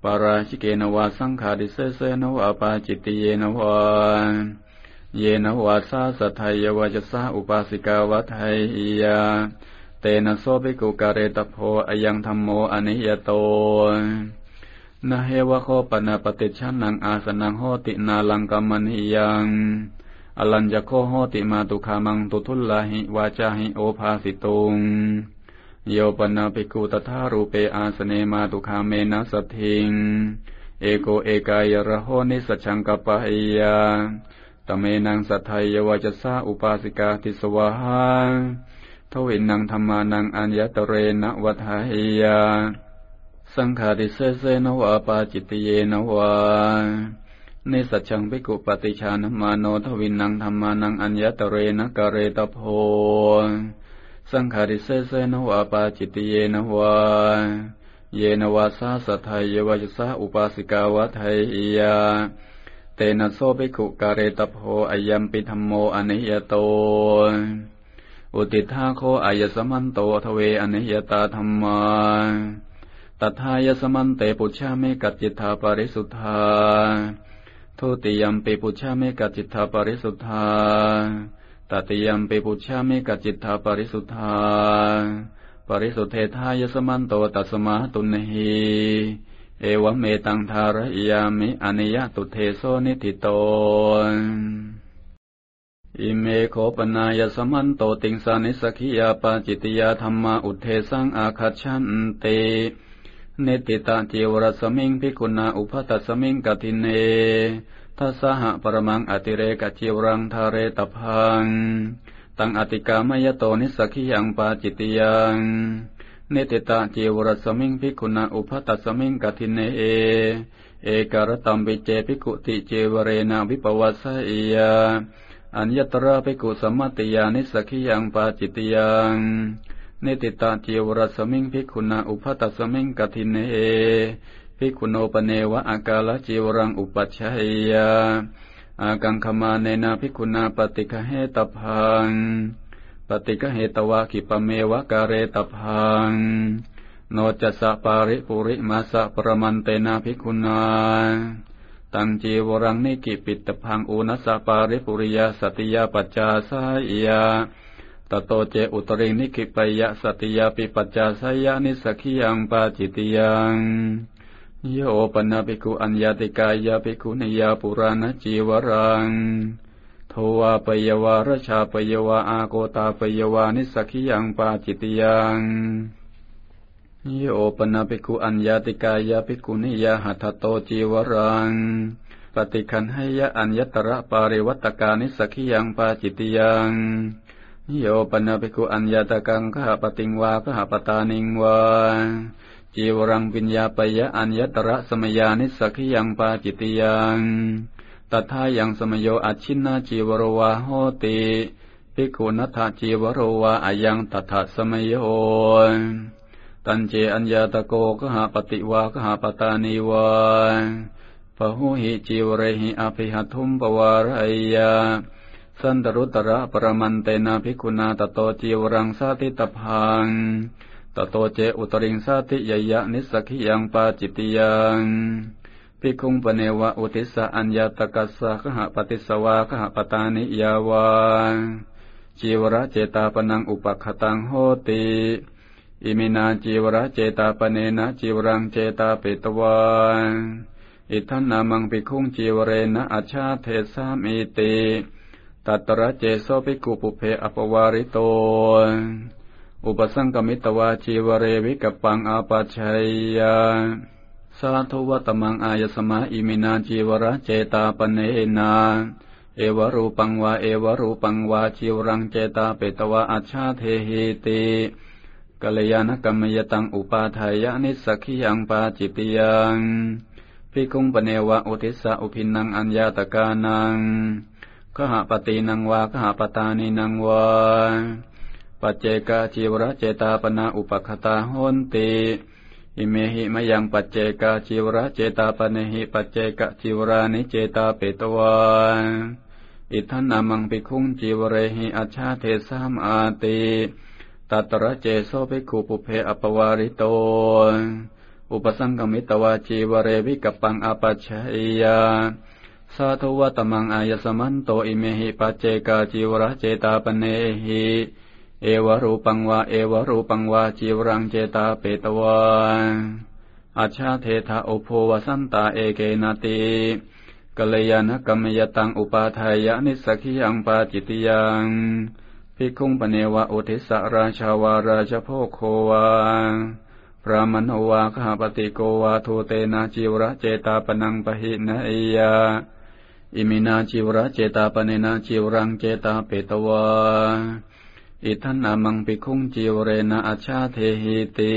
ปาราชิเกนวาสังขาดิเสเสนวาปาจิตติเยนวาเยนวาสาสัทไทยวาจสาอุปาสิกาวัฏยยาเตนะโสภิกุกาเรตโพอยังธรรมโมอนิยโตนะเฮวะโคปนาปฏิชันนังอาสนังโหตินาลังกัมมณิยัง อลัญจโคโหติมาตุขามังตุทุลลาหิวาจาหิโอภาสิตุงโยปนาภิกุตถารูเปอาสเนมาตุขาเมนะสัทถิง เอโกเอกายระโหนิสัชังกปะเอยาตเมนังสัทไทยวาจสาอุปาสิกาทิสวาหาทวินังธรรมานังอัญญตเรนวัฏายา สังขาริเสเสนวาปาจิตเยนวา นสัจังภิกุปฏิชานมาโนทวินังธรรมานังอัญญตเรนะกะเรตโพสังขาริเสเสนวาปาจิตเยนวาเยนวาสาสัทไทยวาจสาอุปาสิกาวัฏายาเตนะโสภิกุกะเรตโพอายัมปิธรรมโมอนิยโต อุติธาโคอายสมันโตทเวอนิยตาธรรมาตถายสมันเตปุชฌาเมกัจจิตาปริสุทธา ทุติยมปิปุชาเมกจิตาปริสุทธาตติยมปิปุชาเมกจิตาปริสุทธา ปริสุทธเทธายสมันโตตัสมาตุนหีเอวเมตังทารยามิอนิยตุเทโสนิติโต อิเมโคปนายสมันโตติงสานิสกิยาปาจิตยาธรรมาอุเทสังอาคัชันเต เนติตาจิวรสมิงพิคุณาอุปตัสมิงกติเนทัสหะปรมังอติเรกจิวรังทาเรตพัง ตังอติกามยโตนิสกิยังปาจิตยังเนติตาจิวรสมิงพิคุณาอุปตัสมิงกติเนเอเอการตัมปิเจพิกุติเจวเรนาวิปวัสสยาอัญญตระภิกุสัมมติยานิสกิยังปาจิตยัง นติตาเจวรสมิงภิกุณาอุปตัสมิงกทินเนภิกุโนปเนวะอากาลเจวรังอุปัชชัยยาอากังคมาเนนาภิกุณาปฏิกเหตพังปฏิกเหตวะกิปเมวะกาเรตพังโนจัสสะปาริปุริมาสะปรมันเตนาภิกุณาตังจีวรังนิกิปิตพังอุนัสปาริปุริยาสติยาปัจจาสายยา ตโตเจอุตริงนิกิปยะสติยาปิปัจจาสยานิสกิยังปาจิตยังโยปนาภิกุอัญญาติกายาภิกุนิยาปุราณจีวรังโทวาปยวารชาปยวาอาโกตาปยวานิสกิยังปาจิตยังโยปนาภิกุอัญญาติกายาภิกุนิยาหัตโตจีวรังปฏิคันให้ยะอัญญตระปาริวัตกานิสกิยังปาจิตยัง โยปนภิกุอัญญาตกังขหปติงวาขหปตานิงวาจีวรังปิญญาปยะอัญญตระสมยานิสักิยังปาจิตยังตถายังสมโยอัชินนาจีวรวาโหติภิกขุนัทจีวรวาอายังตถาสมโยตันเจอัญญาตโกกหาปฏิวากหาปตานิวาปะหุหิจิวเรหิอภิหัตุมปวารายยา สันตรุตระปรมันเตนะภิกุณาตโตจิวรังสาติตพังตโตเจอุตริงสาติยยะนิสกิยังปาจิตยังภิกขุงปเนวะอุติสะอัญญาตกัสสะขหปฏิสวาขหปตานิยาวาจิวระเจตาปนังอุปคตังโหติอิมินาจีวระเจตาปเนนะจีวรังเจตาเปตวาอิทันนามังปิคุงจีวเรนะอาชาเทสามีติ ตัตระเจโสภิกขุปุเพอปวาริโต อุปสังกมิตวาจีวเรวิกปังอาปัชัยยาสาธุวัตมังอายสมาอิมินาจีวระเจตาปเนนา เอวรูปังวาเอวรูปังวาจีวรังเจตาเปตวาอาชาเทหิติกัลยาณกรรมยตังอุปาทายานิสักขิยังปาจิตยังพิคุงปเนวะอุทิสะอุพินังอัญญาตกานัง ขหปตีนังวาขหปตานินังวาปัจเจกาจีวรเจตาปนาอุปคตาโหนติอิเมหิมยังปัจเจกาจีวระเจตาปเนหิปัจเจกจีวรานิเจตาเปตวาอิทันนามังปิคุงจีวเรหิอัชาเทสามอาติตัตระเจโสภิกขุปุเพอปวาริโต อุปสังกมิตวาจีวเรวิกปังอปัชชยา สาธุวัตมังอายสมันโตอิเมหิปัจเจกาจีวระเจตาปเนหิเอวรูปังวาเอวรูปังวาจีวรังเจตาเปตวาอาชาเทธาโอโภวสันตาเอเกนาติกัลยาณกรรมยตังอุปาทายานิสกิยังปาจิตยังภิกขุงปเนวะอุทิสราชาวาราชโพโควาพระมโนวาข้าปฏิโกวาทูเตนาจิวระเจตาปนังปหินายา อิมินาจิวระเจตาปเนนาจิวรังเจตาเปตวา อิทันนามังปิคุงจิวเรนะอาชาเทหิติ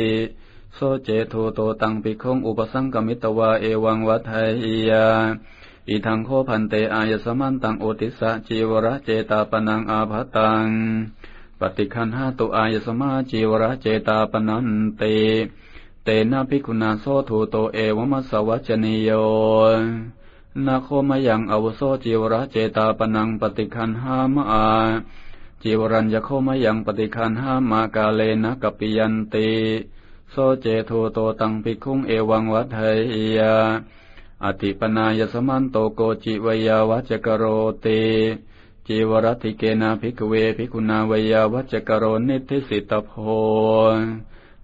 โซเจโทโตตังปิคุงอุปสังกมิตวาเอวังวัฏไหยาอิทังโคพันเตอายสมันตังโอติสะจิวระเจตาปนังอาภตัง ปฏิคันหาตุอายสมาจิวระเจตาปนันเต เตนะภิกุณาโสทูโตเอวมัสวัจเนโย นาโคมยังอวโสจิวระเจตาปนังปฏิคันหามอาจิวรัญญโคมยังปฏิคันหามากาเลนะกปิยันติโสเจโทโตตังภิกุงเอวังวัฏเหียอติปนายสมันโตโกจิวยาวัจกโรติจีวรติเกนาภิกเวภิกุณาวยาวัจกโรนิทิสิตโพ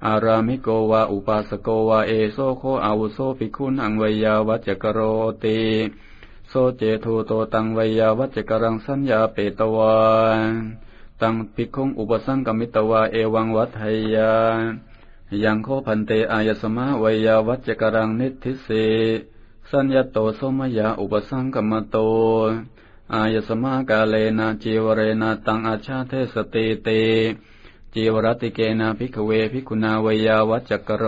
อารามิโกวาอุปาสโกวาเอโซโคอาวุโสภิกุณังวยาวัจกโรติโซเจทูโตตังวยาวัจกรังสัญญาเปตวาตังภิกขุงอุปสังกมิตวาเอวังวัฏไหยายังโคพันเตอายสมาวยาวัจกรังนิทิเสสัญญโตสมยาอุปสังกมโต อายสมากาเลนะจีวเรนะตังอาชาเทสติเต จีวรติเกนะภิกเวภิกุณาวยาวัจกโร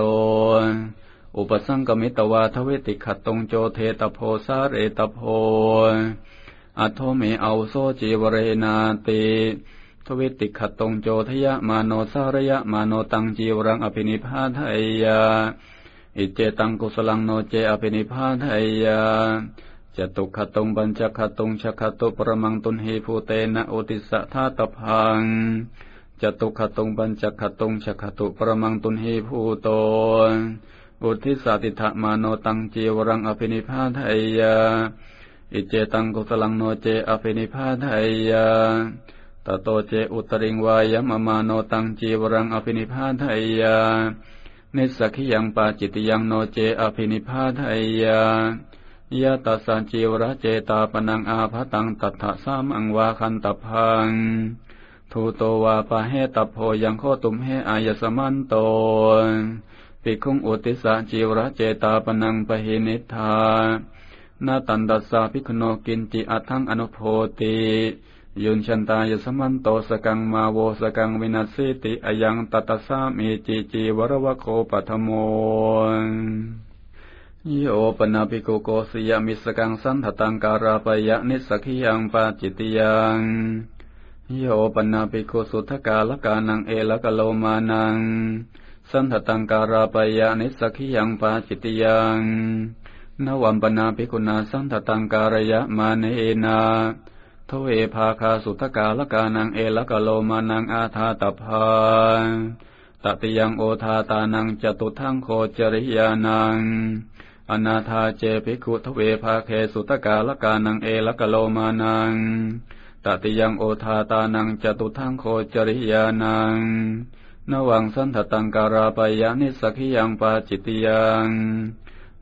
อุปสังกมิตวาทเวติขัดตรงโจเทตโพสาเรตโพ อัทโทเมเอาโซจีวเรนาติทวิติขัดตรงโจทยะมาโนสารยะมาโนตังจีวรังอภินิพาทายา อิเจตังกุสลังโนเจอภินิพานไยาจตุขตุงบัญจขตุงชขตุปรมังตุนหิภูเตนะโอติสะธาตพัง จตุขตุงบัญจขตุงชขตุปรมังตุนหิภูโตอุทิสาติถะมาโนตังจีวรังอภินิพานไยาอิเจตังกุสลังโนเจอภินิพานไยาตโตเจอุตริงวายมมาโนตังจีวรังอภินิพานไยานิสักยังปาจิตยังโนเจอภินิพาทายายะตัสสัจีวระเจตาปนังอาภตังตัทธะสามังวาคันตพัง ทูโตวาปะเหตับโพยังโคตุมเหอายสมันโตปิคุงอุติสะจีวระเจตาปนังปะหินิธานาตันดัสสาภิกโนกินจิอัทังอนุโพติยุนชันตายสมันโตสกังมาโวสกังวินัสสิติอยังตัตสามีจีจีวรวโคปัทโมโยปนาภิกุโกสยามิสกังสันทตังการาปยะนิสกิยังปาจิตยัง โยปนาภิกุสุทกาลกานังเอลกโลมานัง สันทตังการาปยะนิสกิยังปาจิตยังนวัมปนาภิกุณาสันทตังการยะมาเนนาทเวภาคาสุทกาลกานังเอลกโลมานังอาธาตพาตติยังโอทาตานังจตุทังโคจริยานัง อนาธาเจภิกขุทเวภาเคสุตกาลกานังเอลกโลมานัง ตติยังโอทาตานังจตุทังโคจริยานังนวังสันทตังการาปยานิสักิยังปาจิตยัง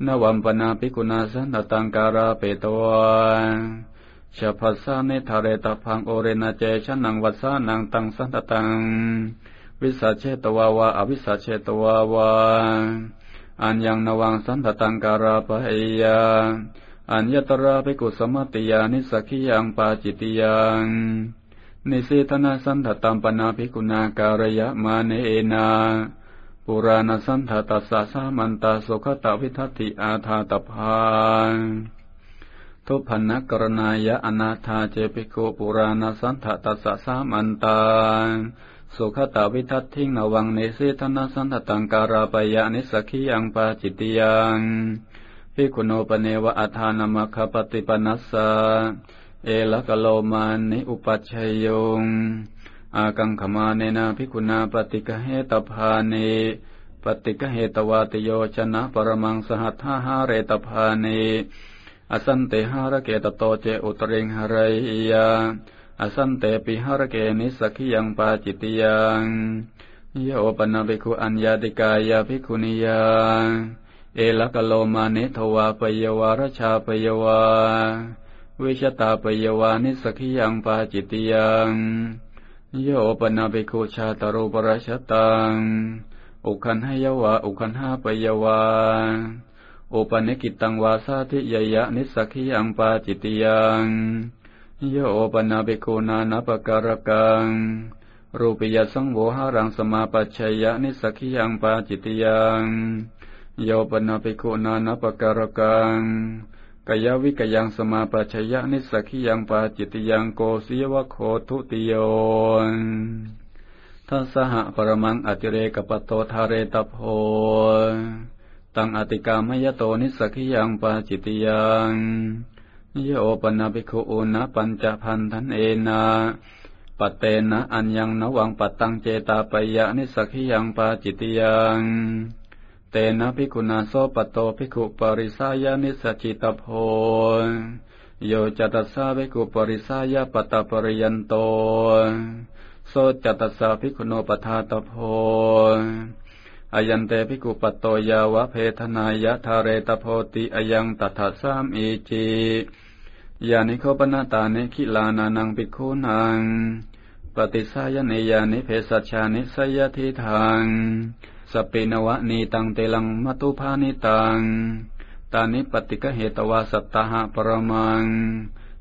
นวัมปนาภิกุณาสันทตังการาเปตวาชาพัสสาเนทาเรตพังโอเรนาเจชนังวัสสานังตังสันตตัง วิสัชเชตวาวาอวิสัชเชตวาวาอันยังนวังสันตตังการาปยา อัญญตราภิกุสมัติยานิสักขิยังปาจิตยังนิสิตนาสันตตัมปนาภิกุณาการยะมาเนเอนาปุราณสันตตัสสะสามันตาสุขตวิทัติอาธาตพานทุพันนกรณายะอนาธาเจปิโกปุราณสันทตัสสะสามันตาโสสุขตาวิทัตทิงนวังเนสิธนาสันตตังการาปยานิสกิยังปาจิตยัง พิคุโนปเนวะอัฏานมคปฏิปนัสสะเอละกโลมานิอุปัชยงอากังขมาเนนาพิกุณาปฏิกเหตภาเนปฏิกเหตวาติโยชนะปรมังสหัทธาหาเรตภาเนอสันเตหารเกตโตเจอุตริงหรยาอสันเตปิหารเกนิสกิยังปาจิตยังโยปนาภิกขุอัญญาติกายาภิกขุนิยา เอลกโลมาเนทวาปยวารชาปยวาวิชตาปยวานิสกิยังปาจิตยังโยปนาภิกขุชาตรูปรชตังอุคันหยวาอุคันห้าปยวาอุปนิกิตังวาสาธิยยะนิสกิยังปาจิตยังโยปนาภิกขุนานาปการกังรูปยสังโวหารังสมาปัจฉยะนิสกิยังปาจิตยัง โยปนาภิกขุนานาปการกังกายวิกยังสมาปัจฉยะนิสักิยังปาจิตยังโกศิยวะโคทุติโยทัสหะปรมังอติเรกปโตทาเรตโพตังอติกามยโตนิสักิยังปาจิตยังโยปนาภิกขุอุณปัญจพันธันเอนาปัตเตนะอัญญังนวังปัตตังเจตาปยะนิสักิยังปาจิตยัง ตนะภิกขุนาโสปโตภิกุปริสายานิสจิตโพโยจตัสสะภิกุปริสายาปตปริยันโตโสจตัสสะภิกุโนปทาตโพอายันเตภิกุปโตยาวะเพทนายะทาเรตโพติอายังตัทสามอีจียานิโคปนาตานิขิลานานังปิคูนัง ปฏิสายเนยานิเพสัชานิสยทิทางสปินวะนีตังเตลังมตุภานิตัง ตานิปฏิกเหตวาสัตตหะปรมัง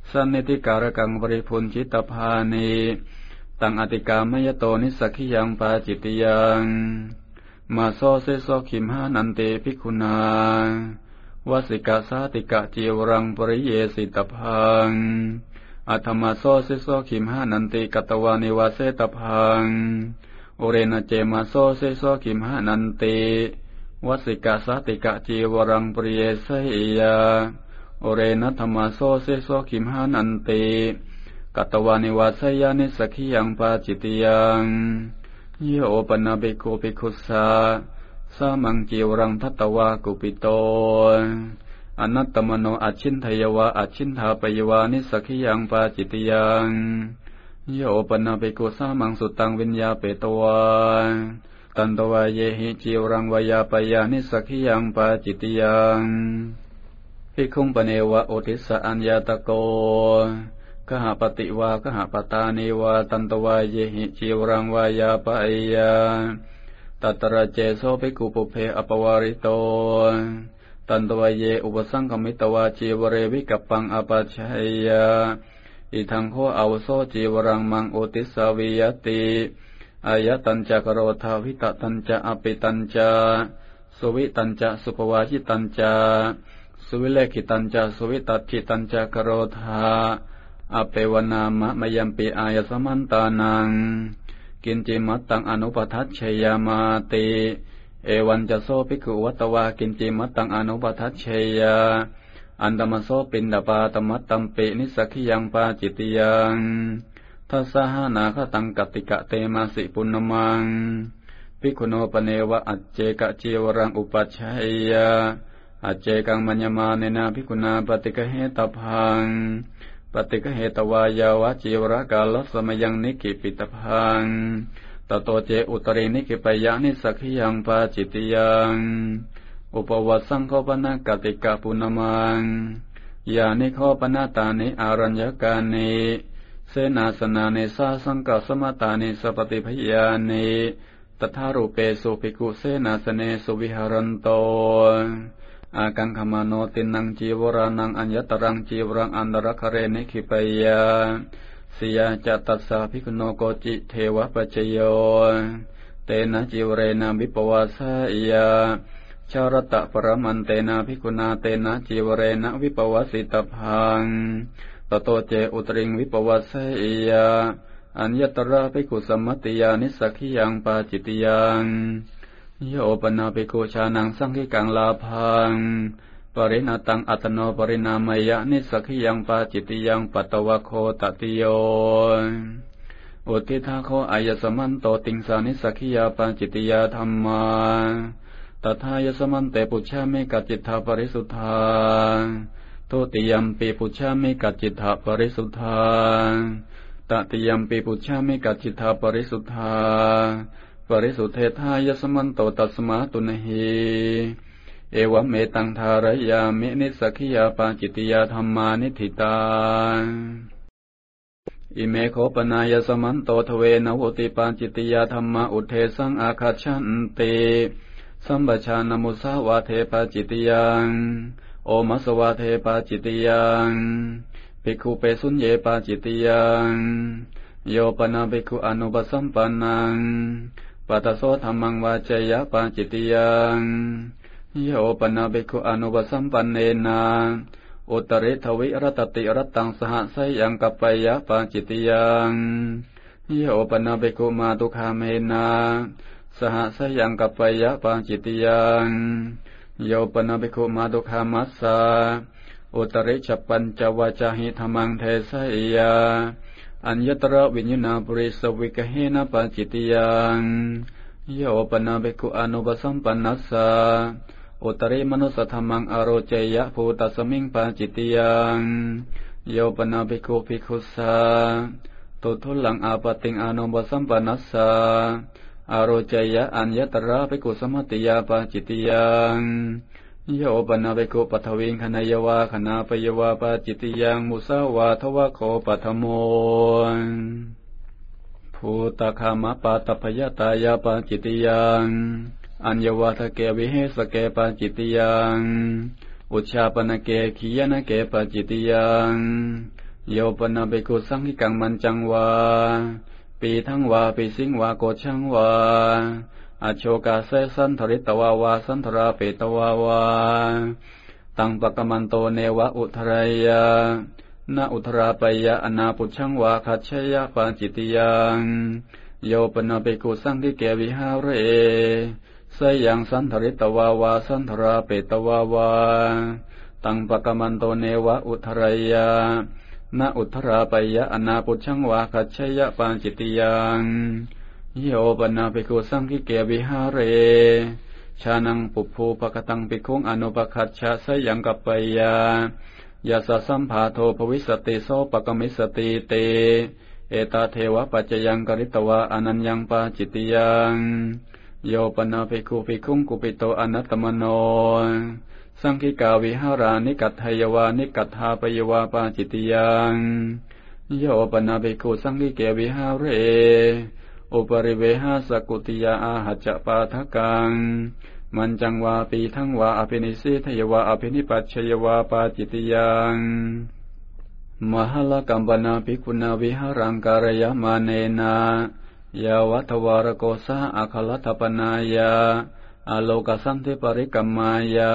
สันนิติการกังบริพุนจิตภานีตังอติกามยโตนิสักขิยังปาจิตยังมาโซเซโซขิมหานันเตภิกขุนาวสิกาสาติกะจีวรังปริเยสิตพัง อัธมาโซสิโซขิมหานันติกตวานิวาเสตพังโอเรนเจมาโซสิโซขิมหานันติวสิกาสติกะจีวรังปริเยสยาโอเรนธรรมาโซสิโซขิมหานันติกัตวานิวาสยานิสกิยังปาจิตยังเยโยปนาเบโกเปคุสาสามังจีวรังทัตวากุปิโต อนัตตมโนอชินทยวะอชินทาปยวานิสักขิยังปาจิตยังโยปนาเปโกสามังสุตังวิญญาเปตวาตันตวายเยหิจีวรังวายาปยานิสักขิยังปาจิตยังพิคุงปเนวะโอติสะอัญญาตโกกหปติวากหปตานิวาตันตวายเยหิจีวรังวายาปยาตัตระเจโสภิกุปุเพอปวาริโต ตันตวเยอุปสังคมิตวาจีวเรวิกัปังอปัชยยาอิทังโคอาวโซจีวรังมังโอติสาวิยติอายตัญจักโรธาวิตตัญจะอปิตัญจะสวิตัญจะสุปวาจิตัญจะสุวิเลกิตัญจะสุวิตัจิตัญจะกโรธาอเปวนามะมยัมปิอายสมันตานัง กินจิมัตตังอนุปทัชชยามาติ เอวันจะโซภิกขุวัตวากินจิมัตตังอนุปทัชเชยาอันตมโซปินดาปาตมัตตัมปินิสักิยังปาจิตยังทัสหานาคตังกติกะเตมาสิปุณมังภิกขุโนปเนวะอัจเจกะจีวรังอุปัชชัยยาอัจเจกังมัญญมาเนนาภิกขุนาปฏิกะเหตพังปฏิกเหตวายาวะจีวรกาลสมยังนิกิปิตพัง ตโตเจอุตรินิกิปยานิสักขิยังปาจิตยังอุปวัตสังโฆปนกติกาปุณมังยานิโคปนาตานิอารัญญกานิเสนาสนานิสาสังกสมตานิสปฏิพยานิตถารูเปสุภิกุเสนาสเนสุวิหารันโตอากังขมาโนตินังจีวรานังอัญญตรังจีวรังอันตรคเรนิขิปยา สิยาจัตตสาภิกโนโกจิเทวปัจโย เตนะจีวเรนะวิปวาสายาชารตะปรมันเตนะภิกุณาเตนะจีวเรนะวิปวสิตพังตโตเจอุตริงวิปวัสยาอัญญตระภิกขุสมมติยานิสักขิยังปาจิตยังโยปนาภิกขุชานังสังขิกังลาพัง ปริณตังอัตโนปรินามยะนิสักขิยังปาจิตติยังปัตตวะโคตติโยอุทิทาโคอายสมันโตติงสานิสักขิยาปาจิตติยาธรรมาตถายสมันเตปุชามิกัจจิตาปริสุทธาทุติยมปีปุชามิกัจจิตาปริสุทธาตติยมปีปุชามิกัจจิตาปริสุทธาปริสุทธเทายสมันโตตัสมาตุนหี เอวเมตังทารยามินิสกขิยาปาจิตยาธรรมานิธิตา อิเมโคปนายสมันโตทเวนวุติปาจิตยาธรรมาอุเทสังอาคาชันติสัมปชานมุสาวาเทปาจิตยังโอมัสวาเทปาจิตยังภิกขุเปสุญเยปาจิตยังโยปนาภิกขุอนุปสัมปันนังปัตโสธรรมังวาจยะปาจิตยัง โยปนาภิกขุอนุปสัมปันเนนาอุตริทวิรตติรตังสหสยังกัปปยะปาจิตยังโยปนาภิกขุมาตุคาเมนาสหสยังกัปปยะปาจิตยังโยปนาภิกขุมาตุคามัสสาอุตริฉปัญจวาจาหิธรรมังเทสยาอัญญตระวิญญาปุริสวิกเหนะปาจิตยังโยปนาภิกขุอนุปสัมปันนัสสา อุตริมนุสธรรมังอโรเจยะภูตสมิงปาจิตยังโยปนาภิกขุภิกขุสาตุทุลังอาปติงอนุปสัมปนัสสาอโรเจยะอัญญตระภิกขุสมัติยาปาจิตยังโยปนาภิกขุปัทวิงคณยวาคณาปยวาปาจิตยังมุสาวาทวะโคปัทโมภูตคามปาตพยตายาปาจิตยัง อัญญวาทเกวิเหสเกปาจิตยังอุชาปนเกขียนเกปาจิตยังโยปนาภิกขุสังหิกังมันจังวาปีทั้งวาปีสิงวาโกชังวาอโชกาเสสันทริตวาวาสันทราเปตวาวาตังปะกมันโตเนวะอุทรายานาอุทราปยะอนาปุชังวาคัจฉยะปาจิตยังโยปนาเปกุสังทิเกวิหาเร สยังสันทริตวาวาสันทราเปตวาวา ตังปะกมันโตเนวะอุทรายานาอุทราปยะอนาปุชังวาคัจฉยะปาจิตยังโยปนาภิกุสังคิเกวิหาเร ชานังปุภูปะกตังภิกขุงอนุปคัจฉะสยังกัปปยายาสสัมภาโทภวิสติโสปะกมิสติเต เอตาเทวะปัจจยังกริตวะอนัญญังปาจิตยัง โยปนาภิกขุภิกขุงกุปิโตอนัตตมโนสังคิกาวิหารานิกัตถยวานิกัตถาปยวาปาจิตยังโยปนาภิกขุสังคิเกวิหาเรอุปริเวหาสกุติยาอาหัจปาทกังมันจังวาปีทั้งวาอภินิสิทยวาอภินิปัชยวาปาจิตยังมหลกัมปนาภิกุณาวิหารังการยมาเนนา ยาวัทวารโกสาอาคลัตปนายาอโลกสันติปริกัมมายา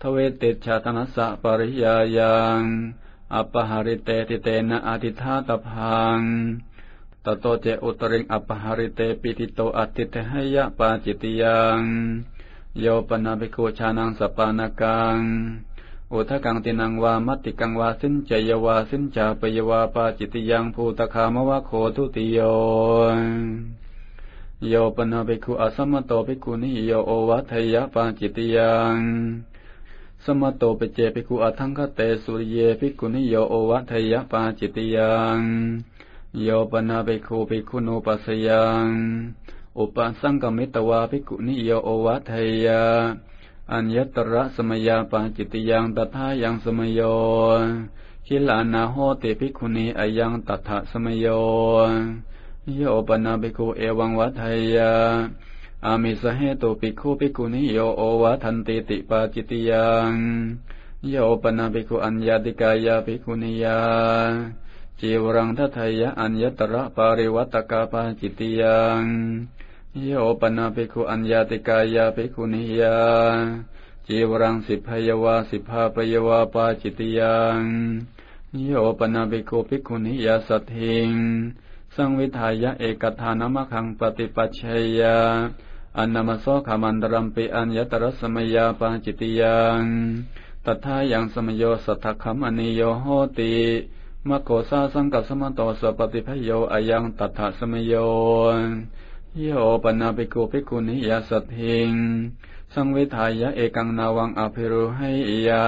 ทเวติชาตนัสสะปริยายังอปหาริเตติเตนะอธิธาตพังตโตเจอุตริงอปหาริเตปิติโตอติเทหยะปาจิตยังโยปนาภิกขุชานังสปานากัง โอทกังตินังวา มัติกังวาสินเจยวาสินจาปยวาปาจิตยังภูตคามวะโคทุติโยโยปนาภิกขุอสมโตภิกขุนิโยโอวัทยะปาจิตยังสมโตปเจภิกขุอัทังคเตสุริเยภิกขุนิโยโอวัทยะปาจิตยังโยปนาภิกขุภิกขุนุปัสยังอุปสังกมิตวาภิกขุนิโยโอวัทยา อัญญตระสมยาปาจิตยังตถายังสมโยคิลานาโหติภิกขุนีอายังตถาสมโยโยปนาภิกขุเอวังวัทยาอามิสเหตุภิกขุภิกขุนิโยโอวัทันติติปาจิตยังโยปนาภิกขุอัญญติกายาภิกขุนิยาจีวรังทัทยะอัญญตระปาริวัตกาปาจิตยัง โยปนาภิกขุอัญญาติกายาภิกขุนิยาจีวรังสิพยวาสิภาปยวาปาจิตยังโยปนาภิกขุภิกขุนิยาสัตถิง สังวิทายะเอกทานมะขังปฏิปัชชยาอันนามโสขามันตรัมปิอัญญตรสมยาปาจิติยังตถายังสมโยสัทธคัมอนิโยโหติมะโกสาสังกัสมโตสปฏิพโยอายังตถาสมโย โยปนาปิกุภิกุนิยาสัตถิง สังเวทายะเอกังนาวังอภิรุให้ยา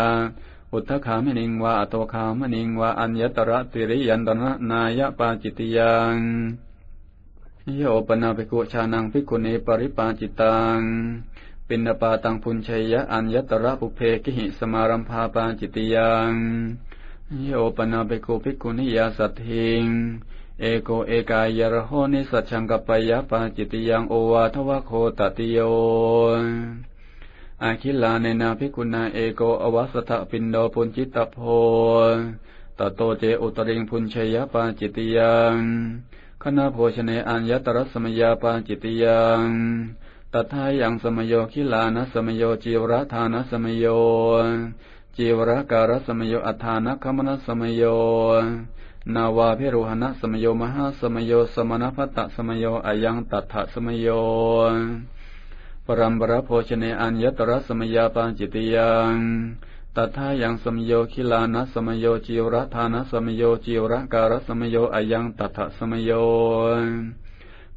อุทธขามนิงวาอตวขามนิงวาอัญญตระติริยันตนะนายปาจิตยังโยปนาภิกุชานังภิกุณีปริปาจิตัง ปินปาตังพุญชัยยะอัญญตระปุเพกิหิสมารัมภาปาจิตยังโยปนาภิกุภิกุณียาสัตถิง เอโกเอกายระโหนิสัจฉังกปปยปาจิติยังโอวาทวะโคตติโยอาคิลาเนนาภิกุณาเอโกอวัสถะปินโดปุญจิตโพตโตเจอุตริงพุญชยปาจิติยังคณะโภชเนอัญญตรสมยาปาจิติยังตถายังสมโยคิลานะสมโยจีวรธานะสมโยจีวรการสมโยอัฏฐานะคมนะสมโย นาวาพิรุหณะสมโยมหาสมโยสมณพัตตสมโยอายังตัทธสมโยปรัมปรโภชเนอัญญตระสมยาปาจิตยังตัทายังสมโยคิลานะสมโยจิวรธานะสมโยจิวรการสมโยอายังตัทสมโย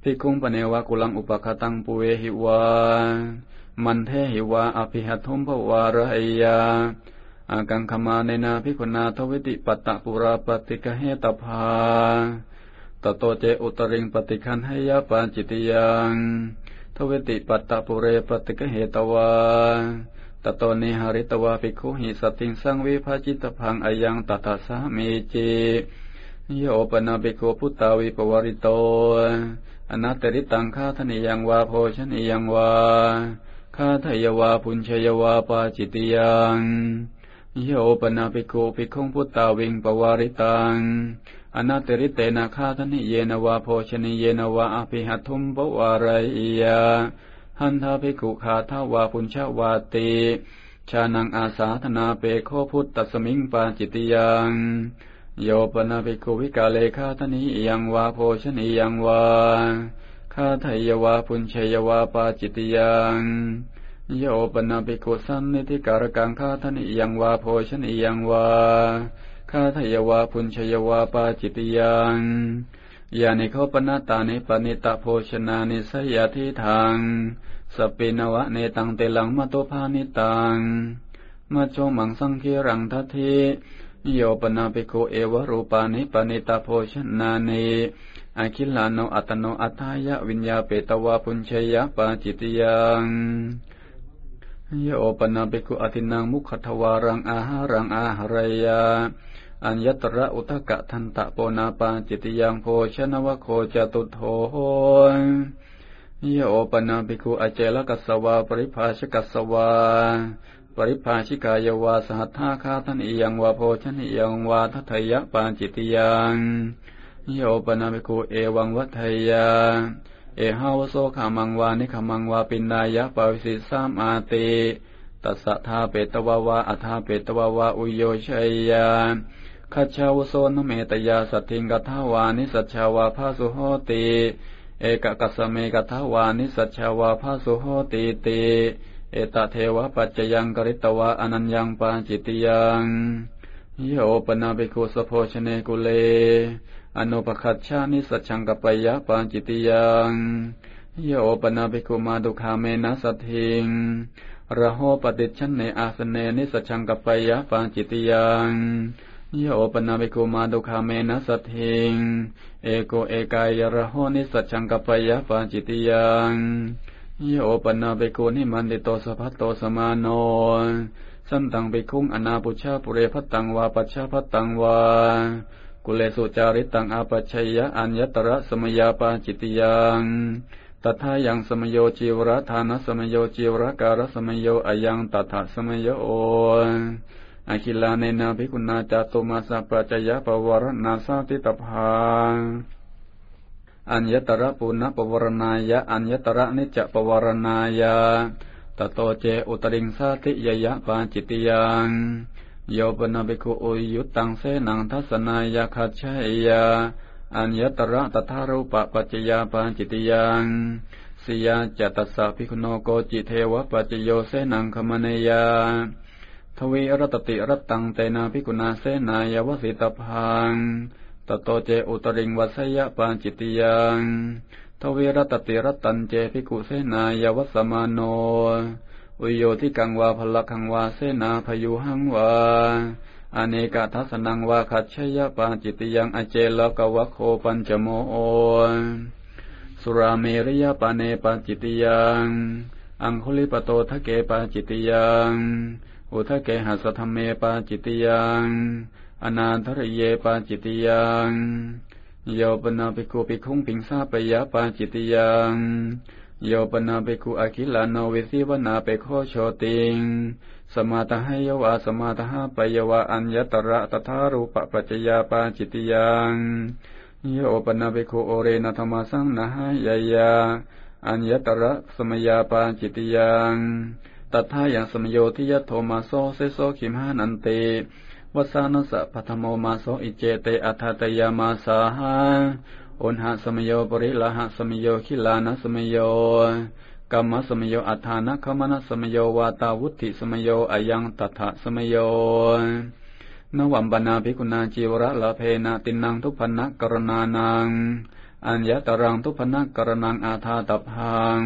ภิกุงปเนวะกุลังอุปคตังปุเวหิวามันเทหิวาอภิหัตุมภวารายยา อากังขมาเนนาภิกุณาทวิติปัตตปุราปฏิกะเหตภาตโตเจอุตริงปฏิคันให้ยาปาจิตยังทวิติปัตตปุเรปฏิกะเหตวาตโตนิหาริตวาภิกขุหิสติงสังวิภาจิตพังอายังตถาสามีจิโยปนาภิกขุพุตตาวิปวริโตอนัตตริตังคาทนิยังวาโพชนิยังวาคาทยวาพุญชยวาปาจิตยัง โยปนาภิกขุภิกขุพุตตาวิงปวาริตังอนาตริเตนะคาทนิเยนวาโพชนิเยนวาอภิหัตุมปวารายยาหันทาภิกุขาทาวาปุญชาวาติชานังอาสาธนาเปโคพุตตสมิงปาจิตยังโยปนาภิกุวิกาเลคาทนิยังวาโพชนิยังวาคาทายวาปุญชยวาปาจิตยัง โยปนาภิกขุสันนิธิการกังคาทนิยังวาโพชนิยังวาคาทยวาพุญชยวาปาจิตยังยานิโคปนาตานิปนิตาโภชนานิสยาทิทางสปินวะเนตังเตลังมตุพานิตังมาโชมังสังคีรังทัทีโยปนาปิโกเอวรูปานิปนิตาโภชนานิอาคิลาโนอัตโนอัตายะวิญญาเปตวาพุญชยะปาจิตยัง โยปนาปิโกอธินังมุขทวารังอาหารังอาหารยา อัญญตระอุทกะทันตะโปนาปาจิตยังโพชนวโคจตุโทโหโยปนาภิกุอเจลกัสวา ปริภาชกัสวา ปริภาชิกายวาสหัทธาคาทันอียังวาโพชนิยังวาทัทยะปาจิตยังโยปนาภิกุเอวังวัทยา เอหาวโสขามังวานิขามังวาปินนายะปาวิสิสามอาติตัสสะทาเปตวาวาอัทาเปตวาวาอุโยชัยยาขัชาวโซนเมตยาสัตถิงกัทาวานิสัชชาวาภาสุโหติเอกกัสเมกัทาวานิสัชชาวาภาสุโหติติเอตเทวปัจจยังกริตวะอนัญญังปาจิตยังโยปนาเบกุสโพชเนกุเล อนุปคัตชานิสัชังกปยะปาจิติยังโยปนาเบกุมาดุคาเมนะสัตถิงระโหปฏิชันในอาสเนนิสัชังกปยะปาจิติยังโยปนาภิกุมาดุขาเมนะสัตถิงเอโกเอกายระโหนิสัจฉังกปยะปาจิติยังโยปนาภิกุนิมันติโตสภัตโตสมาโนสันตังภิกุงอนาปุชาปุเรพัตตังวาปัชชาพัตตังวา กุเลสุจาริตังอาปัชยะอัญญตระสมยาปาจิตยังตถายังสมโยจิวรธานสมโยจิวรการสมโยอายังตถาสมโยโออาคิลาเนนาภิกุณาจาตุมาสัปจยะปวารณาสาติตภาอัญญตระปุณปวารณายะอัญญตระนิจปวารณายะตโตเจอุตริงสาติยยะปาจิตยัง โยปนาภิกุอุยุตังเสนังทัศนายาคัจฉยะอัญญตระตถารูปปัจจยาปานจิตยังสิยาจตัสสะภิกุโนโกจิเทวปัจโยเสนังคมเนยา ทวีรัตติรัตตังเตนาภิกุณาเสนายาวสิตพังตโตเจอุตริงวัสยะปานจิตยังทวีรัตติรัตตันเจภิกุเสนายวัสมาโน อุโยทิกังวาพละคังวาเสนาพยุหังวาอเนกทัสนังวาขัดชยปาจิตยังอเจลกวะโคปัญจโมโอสุราเมริยปาเนปาจิตยัง อังคุลิปโตทะเกปาจิตยัง อุทะเกหัสธรรมเมปาจิตยัง อนาทรเยปาจิตยังโยปนาภิโกุภิคุงปิงซาปยะปาจิตยัง โยปนาภิกุอาคิลานโวิสิวนาเปโคโชติง สมาตหยวาสมาตหปยวาอัญญตระตถารูปปัจจยาปาจิตยังโยปนาภิกุโอเรนธรรมสังนะหายายาอัญญตระสมยาปาจิตยังตัทายังสมโยทิยโทมาโซเซโซขิมหานันเตวสานัสะพัทโมมาโสอิเจเตอัฏฐตยามาสาหา อุณหะสมโยปริลหะสมโยขิลานะสมโยกัมมสมโยอัฏฐานะขมนะสมโยวาตาวุติสมโยอยังตัทะสมโยนวัมบนาภิกุณาจีวระละเพนะตินังทุพนะกรณานัง อัญญตรังทุพนะกรณังอาธาตพัง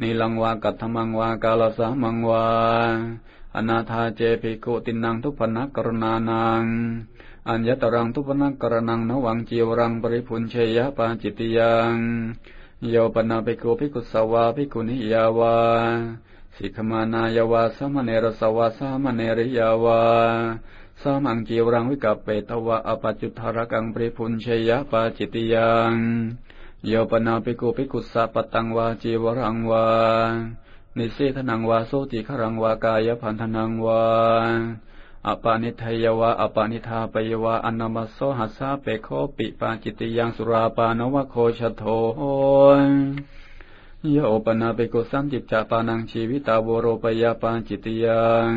นิลังวากัตถมังวากาลสามังวาอนาธาเจปิโกตินังทุพนักกรณานัง อัญญตรังทุพนักกรณังนวังจีวรังปริพุนเชยปาจิตยังโยปนาปิโกภิกุสวาภิกุนิยาวาสิกมานายาวาสมเนรสวาสมเนริยาวาสามังจีวรังวิกัปเปตวะอปจุทารกังปริพุนเชยปาจิตยังโยปนาปิโกภิกุสะปตังวาจีวรังวานิเสธนังวาโสติขรังวากายพันธนังวา อปานิทยวะอปานิธาปยวะอนามัสโสหัสสะเปโคปิปาจิตยังสุราปานวะโคชโทโยปนาเปโกสัมจิตจาปานังชีวิตาโวโรปยาปาจิตยัง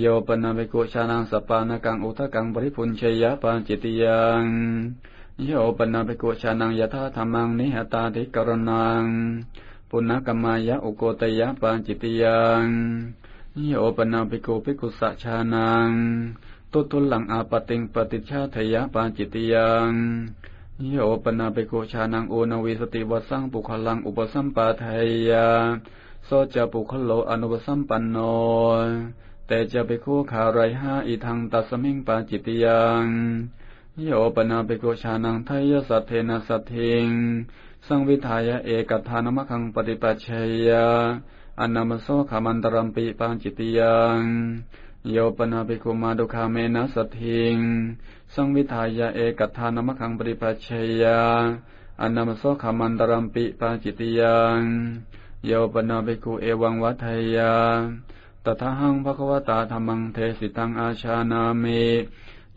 โยปนาเปโกชานังสปานากังอุทะกังบริพุนชยปาจิตยังโยปนาเปโกชานังยถาธรรมังนิหตาธิกรณังปุณกรรมายะอุโกตยะปาจิตยัง โยปนาภิกุภิกุสัชานังตุตุลังอาปติงปฏิชาทยะปานจิตยังโยปนาภิกุชานังโอนวิสติวัสังปุคลังอุปสัมปาทยาโซจะปุคโลอนุปสัมปันโนแต่จะไปคู่ขาไรห้าอีทางตัสมิงปาจิตยังโยปนาภิกุชานังทายสัทเทนะสัทถิงสังวิทายะเอกทานมะคังปฏิปัชชยา อนนามโสขามันตรัมปีปัญจิตยังโยปนาภิกุมาดุคาเมนะสทิง สังวิทายะเอกทานมะคังปฏิปัชยาอนนามโสขามันตรัมปีปัญจิตยังโยปนาภิกุเอวังวัฏยาตถาหังภควตาธรรมังเทสิตังอาชานามิ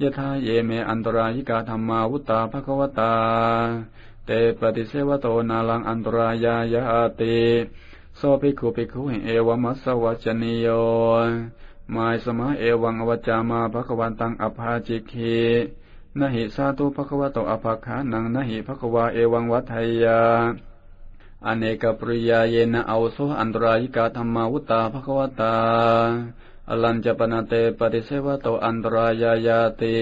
ยะทาเยเมอันตรายิกาธรรมาวุตตาภควตา เตปฏิเสวโตนาลังอันตรายายาติ โสภิกขุภิกขุเอวมัสสวัจนิโยมายสมาเอวังอวจามาภควันตังอภาจิคีนหิสาตุภควโตอภาขานังนหิภควาเอวังวัฏยา อเนกปริยาเยนะเอาโสอันตรายิกาธรรมาวุตาภควตา อลัญจปนาเตปฏิเสวะโตอันตรายายาติ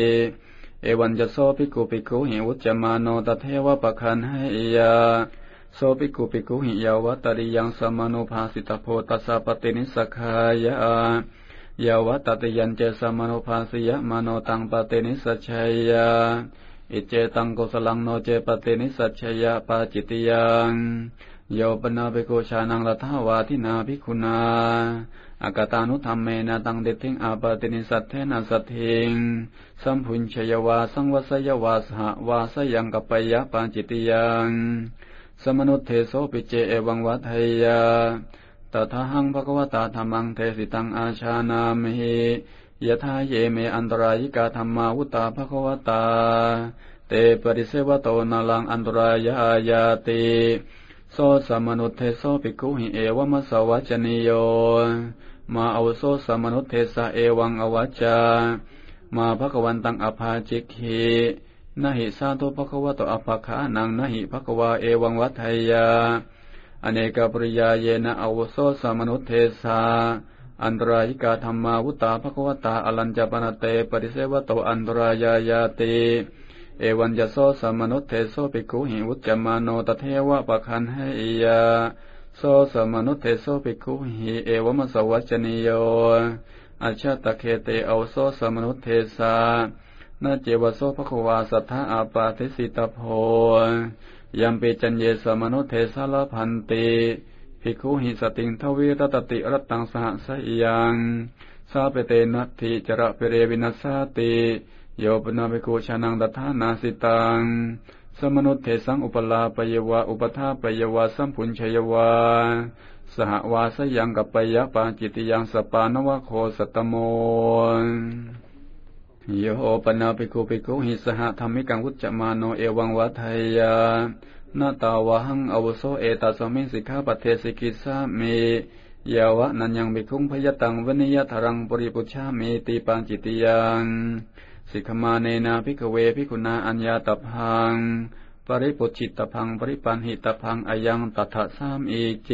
เอวันจะโซภิกุภิกุหิวุจมาโนตเทวปะคันให้ยา โซภิกุภิกุหิยาวัตริยังสมานุภาสิตโพตัสสะปตินิสขายายาวัตติยันเจสมานุภาสิยมโนตังปตินิสัชยาอิเจตังกุสลังโนเจปตินิสัชยาปาจิตยังโยปนาภิกุชานังละทาวาทินาภิกุณาอากาตานุธรรมเมนะตังเดทิงอาปาตินิสัตเทนะสัตถิงสัมพุญชยวาสังวัสยวาสหวาสยังกัปยะปาจิตยัง สมนุตเทโสปิเจเอวังวัฏยาตถาหังภควตาธรรมังเทสิตังอาชานามิยถาเยเมอันตรายิกาธรรมาวุตาภควตา เตปริเสวโตนาลังอันตรายายาติโสสมนุตเทโสปิกุหิเอวมัสวัจนิโย มาเอวโสสมนุตเทสะเอวังอวัจจา มาภควันตังอภาจิกี นะหิสาธุภควะโตอภคานังนะหิภควาเอวังวัฏยา อเนกปริยาเยนะอวโสสมนุเทสาอันตรายิกาธรรมาวุตาภควตาอลัญจปนเตปริเสวโตอันตรายายาติเอวันจะโสสมนุเทโสปิกุหิวุจมาโนตเทวะปะคันให้ยาโสสมนุเทโสปิกุหิเอวมสวัจนิโยอาชาตะเคเตอวโสสมนุเทสา นาเจวโสภควาสัทธาอาปาทิสิตโพยัมปิจันเยสมนุเทสาลพันติภิกขุหิสติงทวีรตติรัตตังสหสยังสาเปเตนัตถิจระเปเรวินัสสติโยปนาภิกขุชานังดัทานาสิตังสมนุเทสังอุปลาปยวาอุปทาปยวาสัมพุญชยวาสหวาสยังกับปยะปาจิติยังสปานวะโคสตโม โยปนาภิกขุภิกุหิสหธรรมิกังวุจมาโนเอวังวัฏยานาตาวหังอวุโสเอตัสมิสิกขาปเทสิกิสามียาวะนันยังบิคุงพยตังวนิยทรังปริปุชามีตีปังจิติยังสิกขมาเนนาภิกเวภิกุณาอัญญาตพัง ปริปุจิตพังปริปันหิตพังอายังตัทสามอีเจ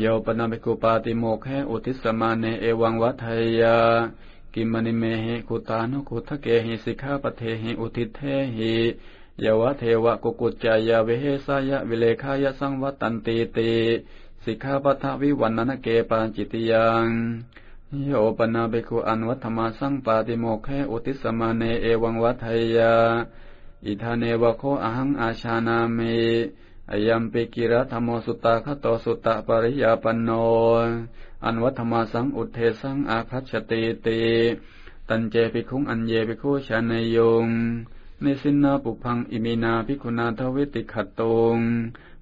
โยปนาภิกุปาติโมกแหอุทิสมาเนเอวังวัฏยา กิมณิเมหิกุตานุกุทะเกหิสิกขาปเทหิอุทิเทหิยวะเทวะกุกุจจายาเวเหสายะวิเลขายะสังวัตันติติสิกขาปัทวิวันนนเกปานจิตยังโยปนาเบคุอันวัฒมาสังปาติโมกแคอุติสมาเนเอวังวัฏยา อิธาเนวะโคอหังอาชานามิอายัมปิกิระธรรมสุตตาคโตสุตตะปริยาปนโน อันวัฒมาสังอุเทสังอาคัจติติตันเจปิคุงอันเยปิคุชานยงในสินนาปุพังอิมินาภิคุณาทวิติขัดตง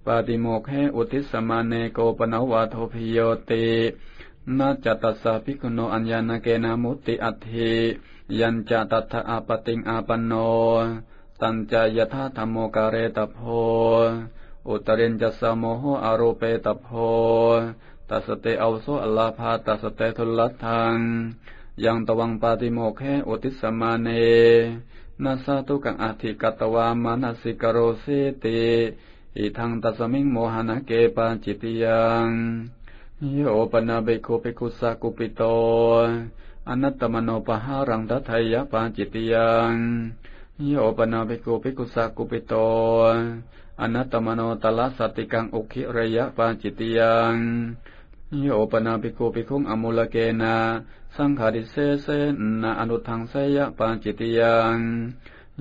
ปาติโมกแหอุทิสมาเนโกปนาวาโทพิโยตินาจตัสสะภิกุโนอัญญาณเกนามุติอัตถิยัญจตัทธอาปติงอาปันโน ตัญจยถาธรรมโมกาเรตโพ อุตเรนจัสโมโหอารเปตโพ ตัสเตเอาโสอัลลาภาตัสเตทุลัทังยังตวังปาติโมกแหอุทิสมาเนนาสาตุกังอธิกตวามานาสิกโรสิติอิทังตัสมิงโมหนะเกปาจิตยังโยปนาเบโคเปกุสากุปิโตอนัตตมโนปหารังทัทยปาจิตยังโยปนาเบโคเปกุสากุปิโตอนัตตมโนตละสติกังอุคิระยะปาจิตยัง โยปนาเบโคเปคุงอมุลเกนา สังขาริเสเสนาอนุทังเสยปานจิตยัง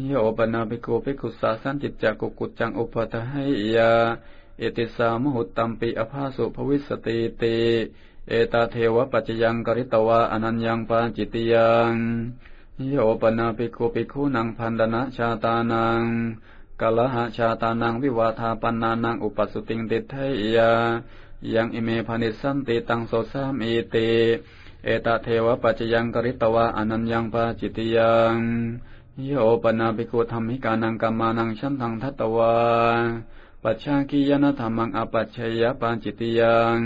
โยปนาภิโกขุภิกุสาสันจิตจักกุกุจังอุปทหยาเอติสามหุตตัมปิอภาสุภวิสติติเอตาเทวปัจจยังกริตวะอนัญญังปานจิตยังโยปนาภิโกขุภิกขุนังพันดนะชาตานังกะละหะชาตานังวิวาทาปันนานังอุปสุติงติเทยา ยังอิเมพานิสันติตังโสสามีติเอตเทวปัจจยังกริตวะอนัญญังปาจิตยังโยปนาภิกุธรรมิกานังกัมมานังชันทังทัตวาปัจฉากิยนธรรมังอปัจฉยปาจิตยัง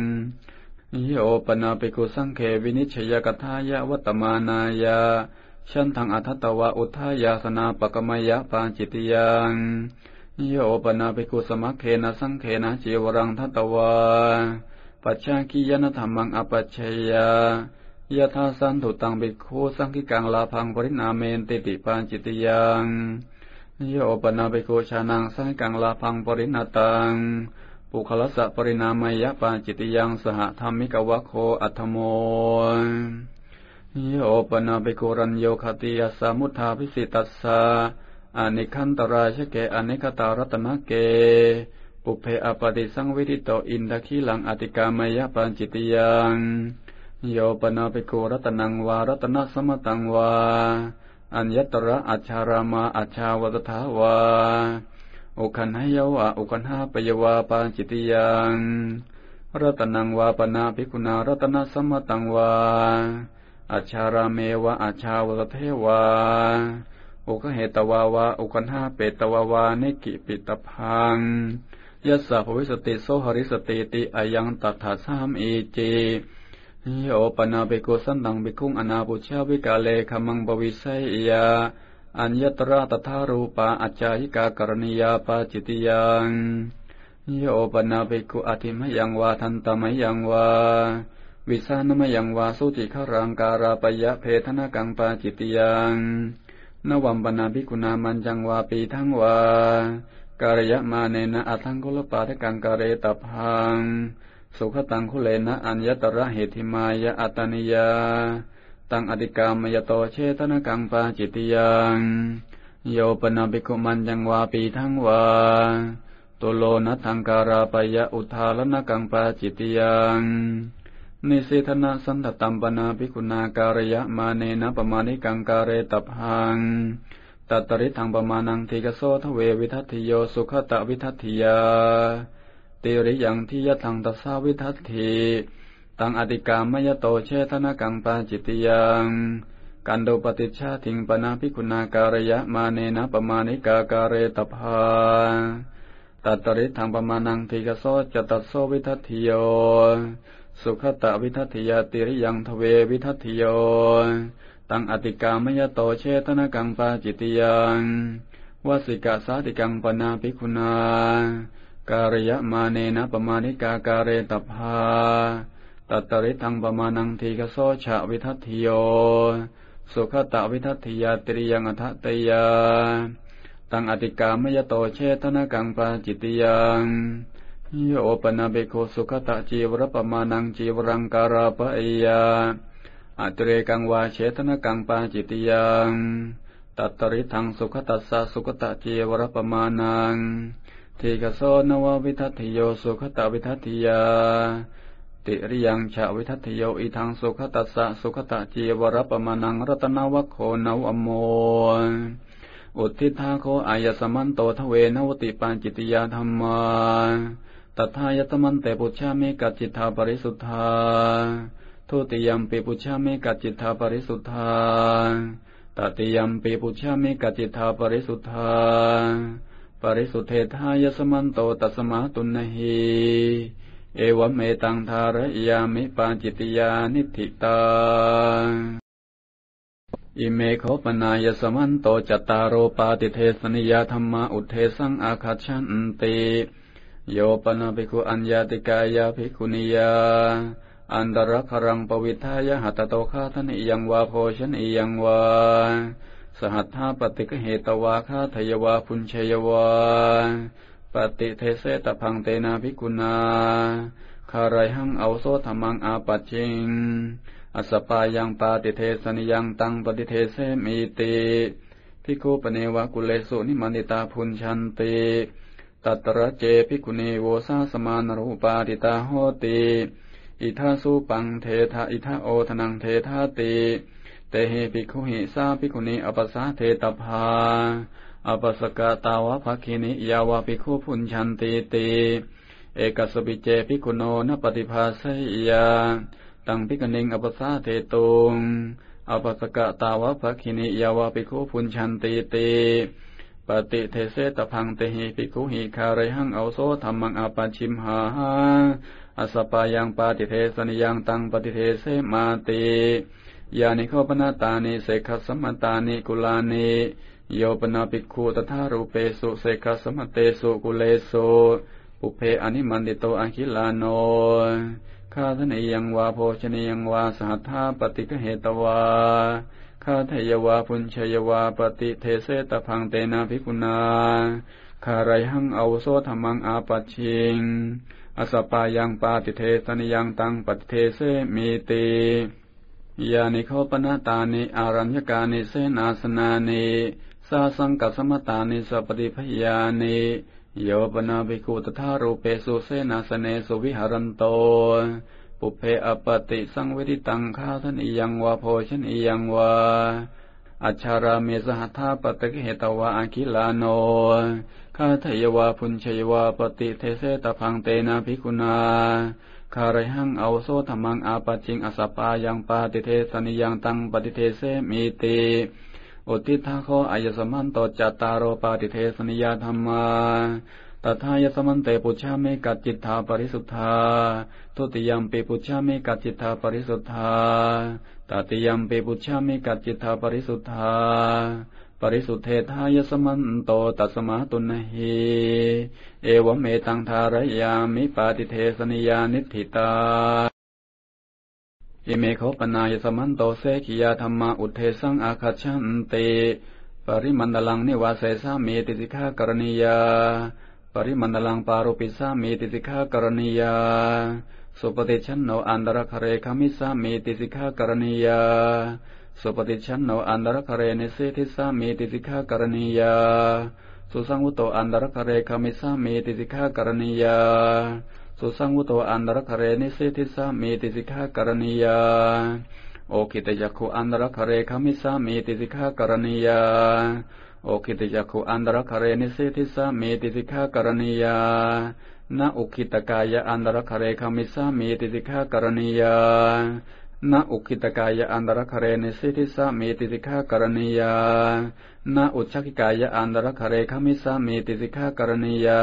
โยปนาภิกุสังเขวินิชยกทายะวัตมานายาชันทังอัทตวะอุทายาสนาปกมยะปาจิตยัง โยปนาภิกุสมัคเขนะสังเขนะจีวรังทัตวา ปัจฉากิยนธรรมังอปัจฉยายะทาสันตุตังบิโคสังกิกังลาพังปรินาเมนติติปัญจิตยังโยปนาบิโคชานังสังกังลาพังปรินาตังปุคลสะปรินามยะปัญจิตยังสหธรรมิกวะโคอัตโมโยปนาบิโครัญโยคติยสามุทธาพิสิตัสสะ อนิคันตราชเกอนิคตารัตนเก ปุเพอปติสังวิทิโตอินทคีหลังอติกามยปัญจิตยังโยปนาปิโกรัตนังวารัตนสมตังวา อัญญตระอัจฉารามาอัจฉาวตถาวาอุคันหยวะอุคันหาปยวาปานจิตยังรัตนังวาปนาภิกุณารัตนสมตังวาอัจฉาราเมวะอัจฉาวตเทวา อุคเหตวาวา อุคันห้าเปตวาวา นิกิปิตพังยัสสะภวิสติโสหริสติติอายังตัทธาสามเอีจีโยปนาเบโกสันตังเบคุงอนาปุชาวิกาเลขมังบวิไสยาอัญญตระตถารูปาอัจจายิกากรณียาปาจิติยังโยปนาภิกขุอธิมยังวาทันตมยังวาวิสานมยังวาสุจิขรังการาปยะเพทนากังปาจิติยัง นวัมปนาภิกุณามันจังวาปีทั้งวาการยะมาเนนะอัทังคุลปาทกังการเรตพัง สุขตังคุเลนะอัญญตระเหติมายะอัตนิยา ตังอธิกรรมยโตเชตนกังปาจิตยังโยปนาภิกุมันจังวาปีทั้งวาตุโลนะทังการาปยะอุทาลนะกังปาจิตยัง นิสิธนะสันตตัมปนาภิกุณาการยะมาเนนะปมาณิกังการเรตัพังตัตริทังปมานังทิกโสทเววิทัติโยสุขตะวิทัติยาติริยังทิยทังตัสสาวิทัติตังอติกามยโตเชตนะกังปาจิตยังกันโดปฏิชาทิงปนาภิกุณาการยะมาเนนะปมาณิกาการเรตภาตัตริทังปมานังทิกโสจตัสโสวิทัติโย สุขตะวิทัติยาติริยังทเววิทัติโยตังอติกามยโตเชตนะกังปาจิตยังวสิกาสาติกังปนาภิกุณาการยะมาเนนะปมาณิกาการเรตภาตัตริทังปมานังทีกโสชะวิทัติโยสุขตะวิทัติยาติริยังอัตตยาตังอติกามยโตเชตนะกังปาจิตยัง โยปนาเบโคสุขตะจีวรปมานังจีวรังการาปะเอยาอัตเรกังวาเชตนะกังปาจิตยังตัตริทังสุขตัสสะสุขตะจีวรปมานังทีกโสนววิทัติโยสุขตะวิทัติยา ติริยังชาวิทัติโยอีทังสุขตัสสะสุขตะจีวรปมานังรัตนวัคโคนาวอโมอุทิทาโคอายสมันโตทเวนวติปานจิตยาธรรมา ตถายตมันเตปุชามิกัจจิตาปริสุทธาทุติยมปีปุชามิกัจจิตาปริสุทธาตติยมปีปุชามิกัจจิตาปริสุทธาปริสุทธทายสมันโตตัสมาตุนหีเอวเมตังทารยามิปาจิตยานิธิตาอิเมโคปนายสมันโตจตาโรปาติเทสนิยธรรมาอุเทสังอาคัชันติ โยปนาภิกขุอัญญาติกายาภิกขุนิยา อันตรครังปวิทายหัตโตคาทนิยังวาโพชนิยังวา สหัทธาปฏิกเหตวาคาทยวาพุญชยวา ปฏิเทเสตพังเตนาภิกุณาคารายหังเอาโซธรรมังอาปัจจิงอสปายังปาติเทสนิยังตังปฏิเทเสมีติภิกขุปเนวะกุเลสุนิมันิตาพุญชันติ ตัตระเจภิกขุเนโวสาสมานรูปาติตาโหติ อิทาสุปังเทธาอิทาโอทนังเทธาติ เตหิภิกขุหิสาภิกขุนีอปัสสาเทตภาอปัสกาตาวะภคินิยาวะภิกขุพุญชันติติเอกสปิเจภิกุโนนปฏิภาสยาตังภิกนิงอปัสสาเทตุงอปัสกะตาวะภคินิยาวะภิกขุพุญชันติติ ปฏิเทเสตพังเตหิภิกขุหิคารหังเอาโซธรรมังอาปัชิมหาอสปายังปฏิเทสนิยังตังปฏิเทเสมาติยานิโคปนาตานิเสขสมตานิกุลานิโยปนาภิกขุตถารูเปสุเสขสมเตสุกุเลสุปุเพอนิมันติโตอังคิลานโนคาทนยังวาโภชนียังวาสหัทธาปฏิกเหตวา คาทยวาพุญชยวาปฏิเทเสตพังเตนาภิกุณาคาไรหังเอาโซธรรมังอาปัชชิง อสปายังปาติเทสนิยังตังปฏิเทเสมีติยานิโคปนาตานิอารัญญกานิเสนาสนานิสาสังกัสมตานิสปฏิพยานิโยปนาภิกุตถารูเปสุเสนาสเนสุวิหารันโต ปุเพอปติสังเวทิตังคาทนิยังวาโพชนิยังวาอัชาราเมสหัทาปตกิเหตวะอาคิลาโนคาทยวาพุญชยวาปฏิเทเสตพังเตนาภิกุณาคารหังเอาโซธรรมังอาปจิงอสปายังปาติเทสนิยังตังปฏิเทเสมีติอุติทาโคอายสมันตจัตตารโอปาติเทสนิยธรรมา ตถายสมันเตปุชาเมกัจจิตธาปริสุทธาทุติยมปีปุชาเมกัจจิตธาปริสุทธาตติยมปีปุชาเมกัจจิตธาปริสุทธา ปริสุทธเทธายสมันโตตัสมาตุนหีเอวเมตังทารยามิปาติเทสนิยานิธิตาอิเมโคปนายสมันโตเสกิยาธรรมาอุเทสังอาคัชันเตปริมันดลังนิวาเสสามีติสิกากรณียา ริมันดลังปารุปิสามีติสิกากรณียา สุปฏิชันโนอันตรคเรคามิสามีติสิกากรณียา สุปฏิชันโนอันตรคเรนิสิทิสามีติสิกากรณียา สุสังวุโตอันตรคเรคามิสามีติสิกากรณียา สุสังวุโตอันตรคเรนิสิทิสามีติสิกากรณียาโอคิตจักขุอันตรคเรคามิสามีติสิกากรณียา โอคิตจักขุอันตรคเรนิสิทิสามีติสิกากรณียานาอุคิตกายะอันตรคเรคามิสามีติสิกากรณียานาอุคิตกายะอันตรคเรนิสิทิสามีติสิกากรณียานาอุชกิกายะอันตรคเรคามิสามีติสิกากรณียา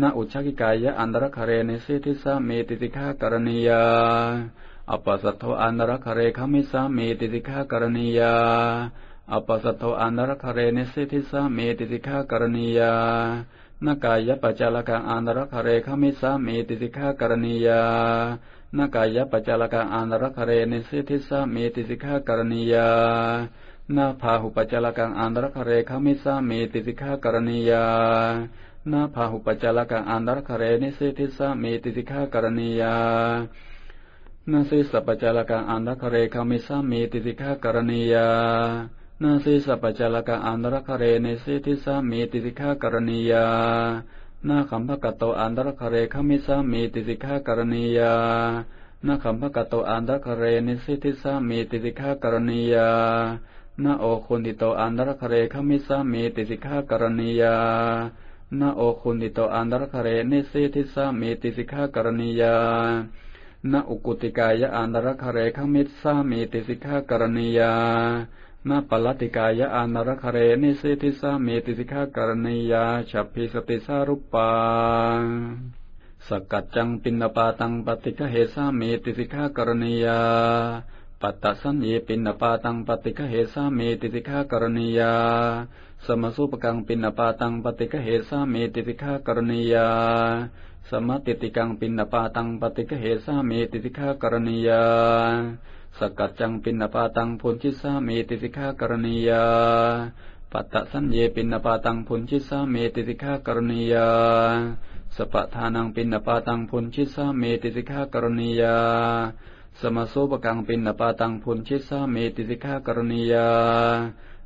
นาอุชกิกายะอันตรคเรนิสิทิสามีติสิกากรณียาอปัสสโทอั นตรคเรคามิสามีติสิกากรณียาอปัสสโทอันตรคเรนิสิทิสามีติสิกากรณียานกายปัจจลกังอันตรคเรคามิสามีติสิกากรณียานกายปัจจลกังอันตรคเรนิสิทิสามีติสิกากรณียานาพาหุปัจจลกังอันตรคเรคามิสามีติสิกากรณียานาพาหุปัจจลกังอันตรคเรนิสิทิสามีติสิกากรณียานาสิสัพจลกังอันตรคเรคามิสามีติสิกากรณียา นาสิสัพจลกังอันตรคเรเนสิทิสามีติสิกากรณียานาคัมภกตโตอันตรคเรคามิสามีติสิกากรณียานาคัมภกตโตอันตรคเรนิสิทิสามีติสิกากรณียานาโอคุนิโตอันตรคเรคามิสามีติสิกากรณียานาโอคุนิโตอันตรคเรนิสิทิสามีติสิกากรณียานาอุกุติกายะอันตรคเรคมิสามีติสิกขากรณียา นาปลติกายะอนตรคเรนิสิทิสามีติสิกขากรณียาฉัพพิสติสารุปาสกัจจังปินปาตังปฏิกเหสามีติสิกขากรณียาปัตตสัญญปินปาตังปฏิกเหสามีติสิกขากรณียาสมสุปกังปินปาตังปฏิกเหสามีติสิกขากรณียาสมติติกังปินปาตังปฏิกเหสามีติสิกากรณียา สกัดจังปินปาตังพุนชิสาเมติสิกากรณียา ปัตตสัญเยปินปาตังพุนชิสาเมติสิกากรณียา สปะทานังปินปาตังพุนชิสาเมติสิกากรณียา สมโสปกังปินปาตังพุนชิสาเมติสิกากรณียา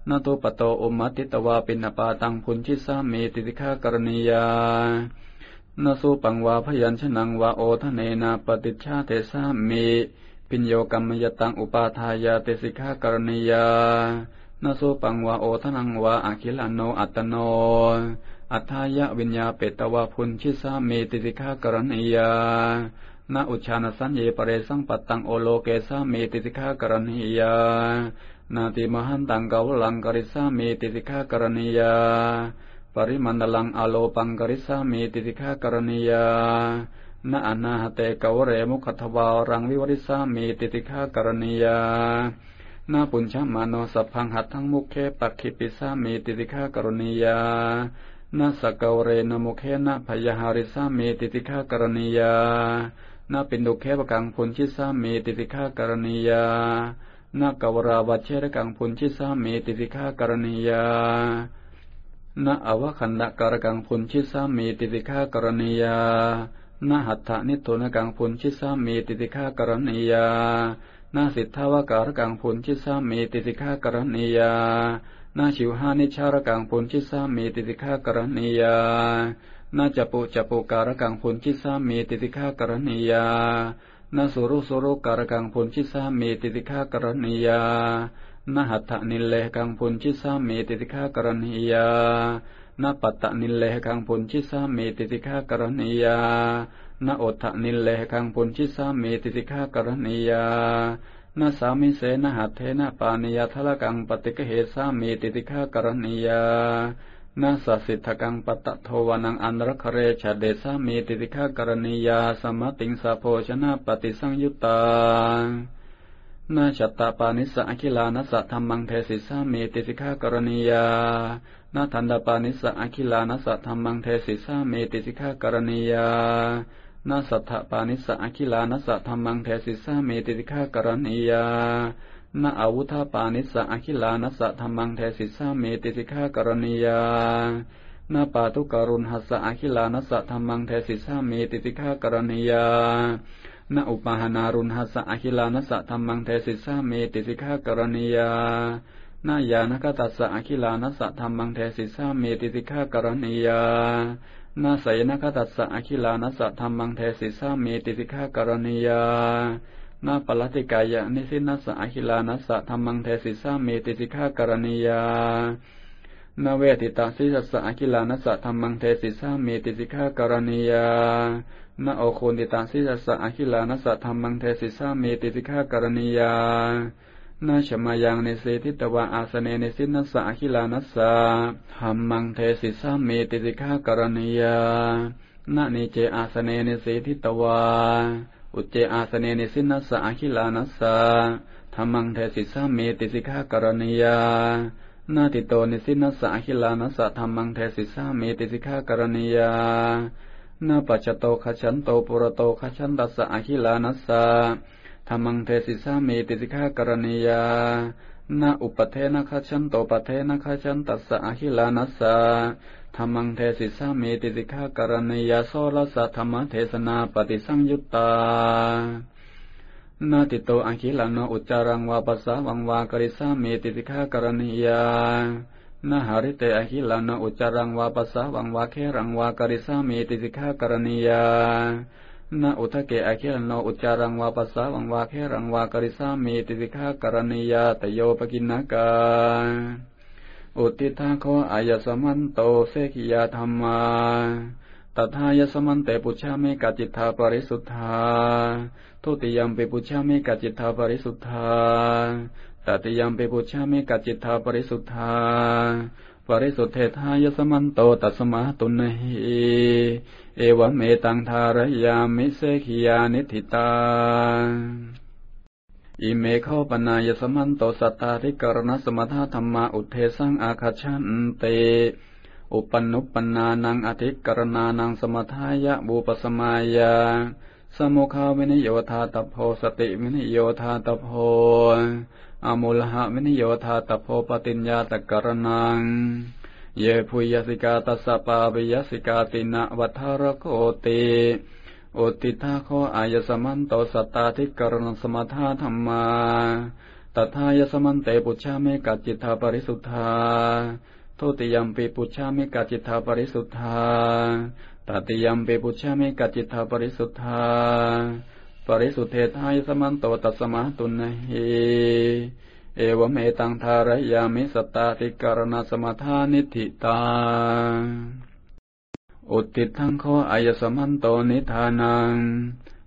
นาตุปโตอุมัติตวาปินปาตังพุนชิสาเมติสิกากรณียานสุปังวาพยัญชนะวาโอทะเนนาปฏิชาเตสามี ปิญโยกรรมยตังอุปาทายาเตสิกากรณียานสุปังวาโอทนังวาอาคิลันโนอัตโน อัฏฐายะวิญญาเปตวาพุนชิสาเมติสิกากรณียานาอุชานสัญเยปเรสังปัตตังโอโลเกสาเมติสิกากรณียานาติมหันตังกาวลังกริสาเมติสิกากรณียาปริมันดลังอโลปังกริสาเมติสิกากรณียา นาอนาหเตกวเรมุขทวารังวิวริสามีติสิกากรณียานาปุญชมาโนสัพพังหัตทั้งมุขเคปักขิปิสามีติสิกากรณียานาสกวเรนมุขเคนะพยหาริสามีติสิกากรณียานาปินดุเคปกังพุนชิสามีติสิกากรณียานากวราวัชเชรกังพุนชิสามีติสิกากรณียานาอวคันดะการกังพุนชิสามีติติฆากรณียา นาหัตถนิโทนกังพุนชิสามีติติฆากรณียานาสิทธาวการกังพุนชิสามีติติฆากรณียานาชิวหานิชารกังพุนชิสามีติติฆากรณียานาจปุจปุการกังพุนชิสามีติติฆากรณียานาสุรุสุรุการกังพุนชิสามีติติฆากรณียานหัตถนิเลกังพุนชิสามีติติฆากรณียา นปัตตนิเลกังพุนชิสามีติติฆากรณียานโอทะนิเลกังพุนชิสามีติติฆากรณียานาสามิเสนหัตเทนะปานิยทละกังปฏิกเหสามีติติฆากรณียานาสสิทธกังปตะโทวานังอันรคเรชเดสามีติติฆากรณียาสมติงสาโพชนะปฏิสังยุตตานาชตตาปานิสะอคิลานัสธรรมังเทสิสามีติสิกากรณียา นาทันดาปานิสะอคิลานัสธรรมังเทสิสามีติสิกากรณียานาสัทธปานิสะอคิลานัสธรรมังเทสิสามีติสิกากรณียานาอาวุธาปานิสะอคิลานัสธรรมังเทสิสามีติสิกากรณียานาปาตุกรุณหัสะอคิลานัสธรรมังเทสิสามีติสิกากรณียานาอุปาหนารุณหัสะอคิลานัสธรรมังเทสิสามีติสิกากรณียา นายานกตัสสะอคิลานัสธรรมังเทสิสามีติสิกากรณียานาสยนคตัสสะอคิลานัสธรรมังเทสิสามีติสิกากรณียานาปลติกายะนิสินัสสะอคิลานัสธรรมังเทสิสามีติสิกากรณียานาเวติตาสิสัสสะอคิลานัสธรรมังเทสิสามีติสิกากรณียานาโอโคนติตาสิสัสสะอคิลานัสธรรมังเทสิสามีติสิกากรณียา นาชมายังในเสติตวะอาสเนในสินัสสะอคิลานัสสะธรรมังเทสิสามีติสิกากรณียานาเนเจอาสเนในเสติตวะอุเจอาสเนในสินัสสะอคิลานัสสะธรรมังเทสิสามีติสิกากรณียานาติโตนิสินัสสะอคิลานัสสะธรรมังเทสิสามีติสิกากรณียานาปัจจโตขฉันโตปุรโตขฉันตัสสะอคิลานัสสะ ธรรมังเทสิสามีติสิกากรณียานาอุปเทนะขฉันโตปเทนะขฉันตัสสะอคิลานัสสะธรรมังเทสิสามีติสิกากรณียาโสรสะธรรมเทศนาปฏิสังยุตตานาติโตอังคิลันโนอุจจารังวาปัสสาวังวากริสามีติสิกากรณียานาหาริเตอังคิลันโนอุจจารังวาปัสสาวังวาเครังวากริสามีติสิกากรณียา นาอุทะเกอังคิลันโนอุจารังวาปัสสาวังวาเครังวากริสามีติสิกากรณียาตโยปกินนากาอุติทาโคอายสมันโตเสกิยาธรรมาตถายสมันเตปุชาเมกจิตธาปริสุทธา ทุติยมเปปุชาเมกจิตธาปริสุทธาตติยมเปปุชาเมกจิตธาปริสุทธา ปริสุทธเทธายสมันโตตัสมาตุนหิ เอวเมตังทารยามิเสขียานิธิตา อิเมเข้าปนายสมันโตสัตตาริกรณสมทาธรรมาอุเทสังอาคาชันเต อุปนุปนานังอธิกรณานังสมทายะบูปสมายา สมุขาวินิโยธาตโพสติวินิโยธาตโพอมุลหะวินิโยธาตโพปติญญาตกรณัง เยพุยสิกาตัสปาปิยสิกาตินะวัฏารโคติอุติทาโคอายสมันโตสัตตาธิกรณสมทาธรรมาตถายสมันเตปุชาเมกัจิตาปริสุทธาทุติยมปีปุชาเมกัจิตาปริสุทธาตติยมปีปุชาเมกัจิตาปริสุทธา ปริสุทธเททายสมันโตตัสมาตุนหิ เอวเมตังทารยามิสตาติกรณสมทานิธิตา อุติทังโคอายสมันโตนิทานัง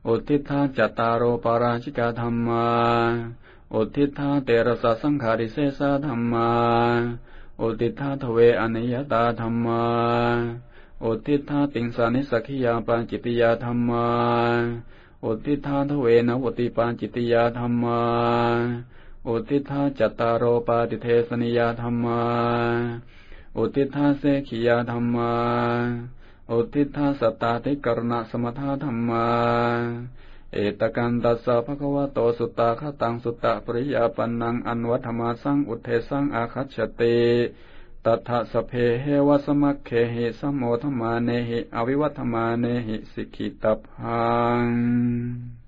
อุทิทาจตารโอปาราชิกาธรรมา อุทิทาเตระสะสังขาริเสสะธรรมา อุติทาทเวอนิยตาธรรมาอุติทาติงสานิสักิยาปัญจิติยาธรรมา อุติทาทเวนวติปัญจิติยาธรรมา อุติทาจตารโอปาติเทสนิยธรรมา อุติทาเสขิยธรรมา อุติทาสตาติกรณะสมทาธรรมา เอตกันตัสสะภะคะวะโตสุตตาคตังสุตตะปริยาปันนังอันวัฏมาสังอุเทสังอาคัจฉติตัทสเพเหวสมัคเคหิสมโมธมาเนหิ อวิวัธมาเนหิสิกิตพัง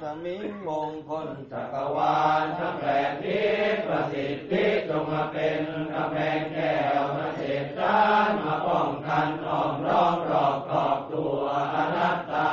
สมิงมงคลจักรวาลทั้งแปดทิศประสิทธิจงมาเป็นกำแพงแก้วมาเศษจานมาป้องกันอ้อมร้อมรอบขอบตัวอนัตตา